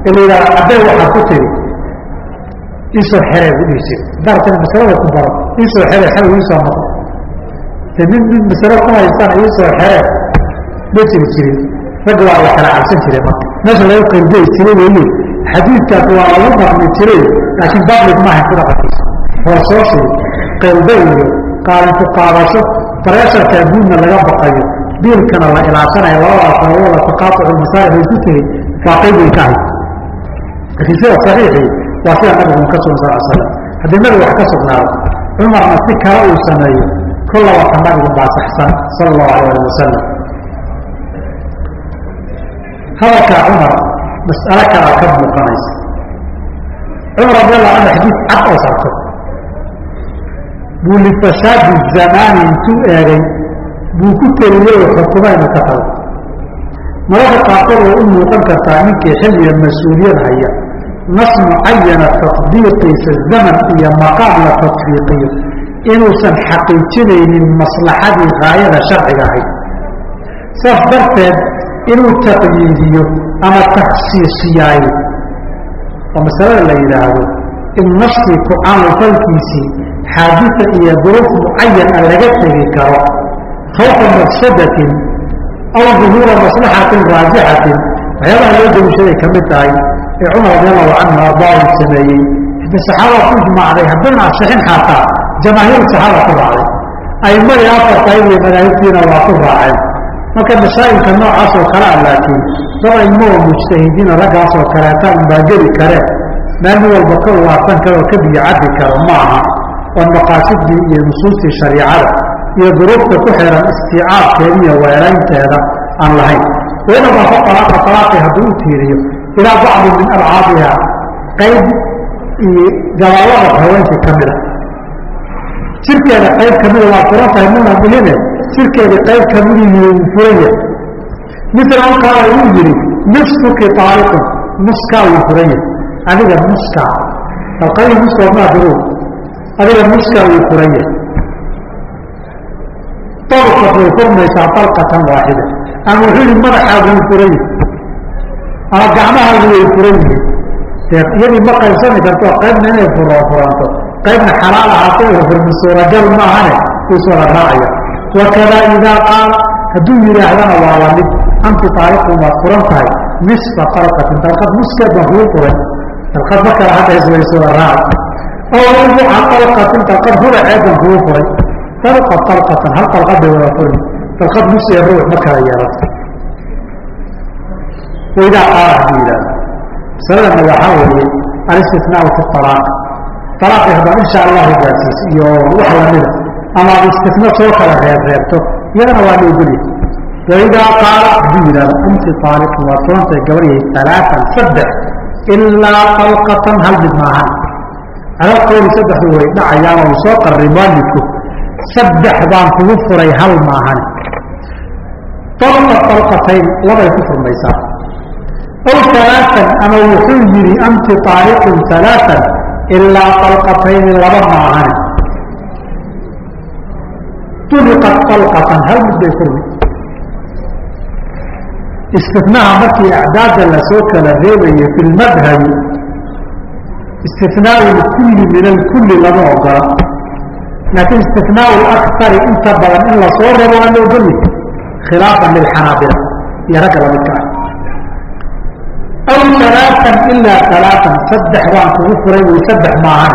ee la waxaa ku tiri isoo xeree bu dhihi jiri dartana masalada ku baro isoo xere xer iisoo noqo de nin nin masalo ku haysana iisoo xeree ma jiri jirin rag waa la kala cabsan jiray marka meesha laga qayldayi jiray weeye xadiidkaas waa lagu maqli jiray laakiin public maahayn ku dhaqankiisa waa soo shiri qaylda iyo qaalintu qaadasho bareesharka adduunna laga baqayo biilkana la ilaashanayo labadaas labada taqaatucu masaa'ib ay ku tegey waa qayb way ka ahayd laakiin sida saxiixii waa sida nabigu ka sugan sal slam haddii nabiga wax ka sugnaado cumarna si kale uu sameeyo kollaba ka nabigu baa saxsan sala allahu alayh ali wasalam hadalkaa cumar mas'alo kalaa ka muuqanaysa. Cumar radi allahu canhu xadiid cad oo sarto buu lifasaadi zamaani intuu eegay buu ku teliyey oo xukuma inuu ka tago mararka qaarkood way u muuqan kartaa ninkii xilliga mas'uuliyad haya. Nas mucayana tatbiiqiisa zaman iyo maqaam la tatbiiqiyo inuusan xaqiijinaynin maslaxadii gaayada sharciga ahayd. Saas darteed inuu taqyiidiyo ama takhsiisiyaayo oo masalada la yidhaahdo in naskii ku-aanufalkiisii xaadisa iyo duruuf mucayana laga tegi karo. Khawfa mafsadatin aw duhuura maslaxatin raajixatin waxyaabaha loo daliishaday ka mid tahay ee cumar radi allahu canhu ardaahu sameeyey. De saxaabada ku ijmaacday haddayna asixin xataa jamaahiiru saxaaba ku raacday. Aimadii afarta iyo madaahibtiina waa ku raaceen. Marka masaa'ilka noocaas oo kale a laakiin dad aimao mujtahidiina raggaas oo kaleeta unbaa geli kareen nin walba ka uwaadsan karo ka biyo cabbi karo ma aha oon maqaasidii iyo nusuustii shariicada iyo duruufta ku xiran istiicaabkeeda iyo weeraynteeda aan lahayn. Wainabaa ka alaaqa alaaqi hadduu u tiiriyo. Ilaa bacdi min alcaabiha qayb iyo gabaallada haweenkii ka mida jirkeeda qayb kamida waa furan tahay muna dhihine jirkeedii qayb kamidii wuu furan yahay mila halkaana uu yihi nifsuki taariqun nuskaa wuu furan yahay adiga nuskaa alqadii nuskoodnaadiru adiga nuskaa wuu furan yahay dalqat way furmaysaa dalqatan waaxida ama wuxuu yihi madaxaagu wuu furan yahay ama gacmahaagu way furan yihiin dee iyadii ma qaybsami karto qaybna inay furo furanto. Qaybna xalaal ahaato furmi suuragal maahane wuu soo raraacaya wakada idaa qaal hadduu yidhaahdana waa la mid anti taariqun waad furan tahay nisfa dalqatin dalqad nuskeed baan kugu furay. Dalqad ma kala hadhays way soo raraaci aw rubuca dalqatin dalqad rubaceed baan kugu furay. Dalqa dalqatan hal dalqad bay wada furi dalqad nus ee rubuc ma kala yeelato waidaa qaala hadduu yidhahdo masaladana waxaa weeye alistisnaau fi alaaq alaaqi haddaan insha allahu gaarsiiso iyo wax lamida ama ad istisna soo kala reebreebto iyadana waa la waidaa qaala hadduu yidhahdo anti taaliqun waad furantahay gabaryahay alaaan saddex ilaa dalqatan hal mid maahan qowli saddexdu way dhacayaan oo soo qarray mualifku saddex baan kugu furay hal maahan. Dalqa dalqatayn labay ku furmaysaa. Aw alaaan ama wuxuu yidhi anti taaliqun alaaan ilaa dalqatayni laba maahan. Tuliqat dalqatan hal mid bay furmi. Istinaha markii acdaada la soo kala reebaye fi lmadhabi istinaau lkulli min alkulli lama ogola laakiin istinaau akari inta badan in la soo rabo waa la ogolya khilaafan lilxanaabila iyo ragga lamidka ah aw alaaan ilaa alaaan saddex baan kugu furay way saddex maahan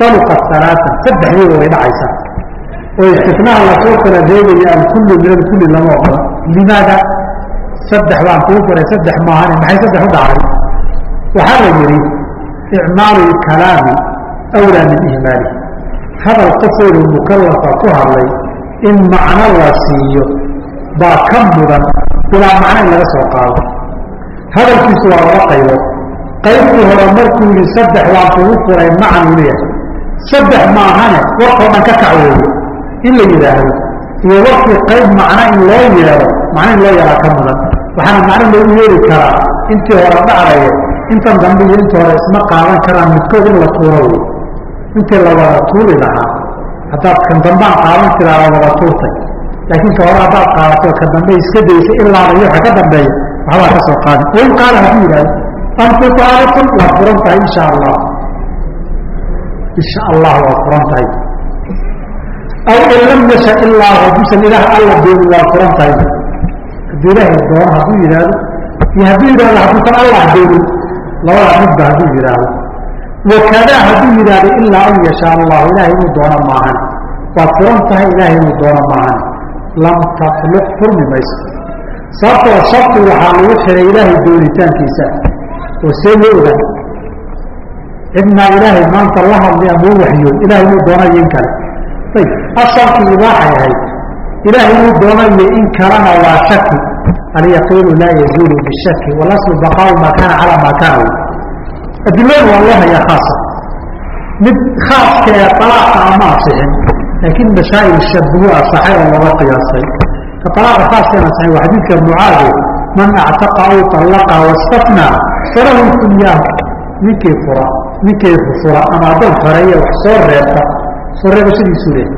taluqat alaaan saddexdiiba way dhacaysaa oo istinaha la soo kala reebaya alkullu min alkulli lama ogola limaada saddex baan kugu furay saddex maahane maxay saddex u dhacday waxaa la yidhi icmaalu lkalaami awlaa min ihmaalihi hadal qofoodu mukallafa ku hadlay in macno la siiyo baa ka mudan bilaa macno in laga soo qaado. Hadalkiisu waa laba qaybood. Qaybtii hore markuu yihi saddex waan kugu furay macan uu leeyahay saddex maahane warkoo dhan ka kac weeye in la yidhaahdo. Iyo warkii qayb macno in loo yeelo macno in loo yeelaa ka mudan. Waxaana macno loogu yeeli karaa intii hore dhacdaye intan dambe iyo intii hore isma qaadan karaan midkood in la tuuro wey intii la wada tuuri lahaa? Haddaad kan dambaan qaadan tiraa la wada tuurtay. Laakiin ka hore haddaad qaadato ka dambe iska daysay ilaada iyo waxa ka dambeeya waxbaa ka soo qaadi wain qaala hadduu yidhahdo anti taariqun waad furan tahay insha allah. Insha allah waad furan tahay. Aw in lam yasha ilaa haduusan ilaah alla doonin waa furan tahay. Hadduu ilaahay doono hadduu yidhaahdo iyo hadduu yidhahdo hadduusan allah doonin labada midba hadduu yidhaahdo wakadaa hadduu yidhaahdo ilaa an yashaa allahu ilaahay inuu doono maahan. Waad furan tahay ilaahay inuu doono maahan. Lam tatluq furmi mayso sababtoo sharti waxaa lagu xiray ilaahay doonitaankiisa. Oo see loo ogaan. Cidnaa ilaahay maanta la hadlay ama waxyoon ilahay inuu doonayo in kale. Ayb asalkii ibaaxay ahayd ilaahay inuu doonayo in kalena waa shaki alyaqiinu laa yazuulu bishaki walaslu baqaau maa kaana calaa maa kaana wy adiladu waa loo hayaa khaasa mid khaaska ee alaaqa ama asixin laakiin masaa'il shabuhu asaxay oo looga qiyaasay alaaqa khaaskana asaxay waa xadiidka mucaade man actaqa aw طallaqa wastafnaa falahu kunyaahu ninkii fura ninkii fura ama addoon xoreeya wax soo reebta soo reebashadiisuu leh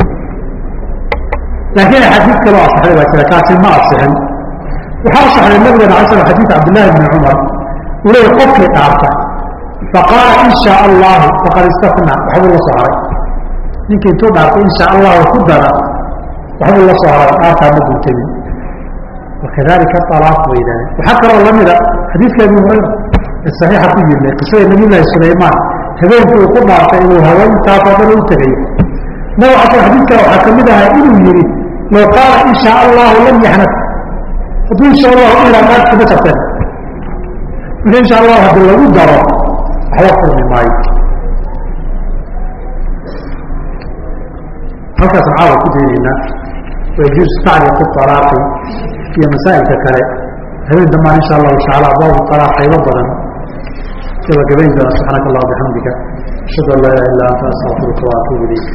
laakiin xadiid kaloo asaxday baa jira kaasi ma asixin waxaa asaxday nabigeena ala slam xadiid cabdillahi bni cumar uu leeya qofkii dhaarta faqaala in shaa allahu faqad istafnaa waxbuu la soo haray ninkii intuu dhaartay in allahu ku dara waxbuu la soo haray dhaartaa ma guntamin wakadalika alaaq way yidhahdeen waxaa kaloo lamida xadiidka abi hurayra ee saxiixa ku yimid qisada nabiy llaahi sulaymaan habeenkii uu ku dhaartay inuu haweentaasoo dhan u tegay nabig xasan xadiidka waxaa ka mid ahaa inuu yidhi low qaala in shaa allahu lam yaxnad hadduu insha allahu ilaa naagti ma jabteen marka insha allahu haddii lagu daro waxba furmi maayo halkaas maxaa waa ku daynaynaa tacliiqu alaaqi iyo masaa'ilka kale habeen dambaan insha allahu tacaala abwaabu alaaq qaybo badan gabagabayn doona subxaanaka allah bixamdika ashhadu an laa ilaha illa anta astaqfiruka wa atuubu ilayk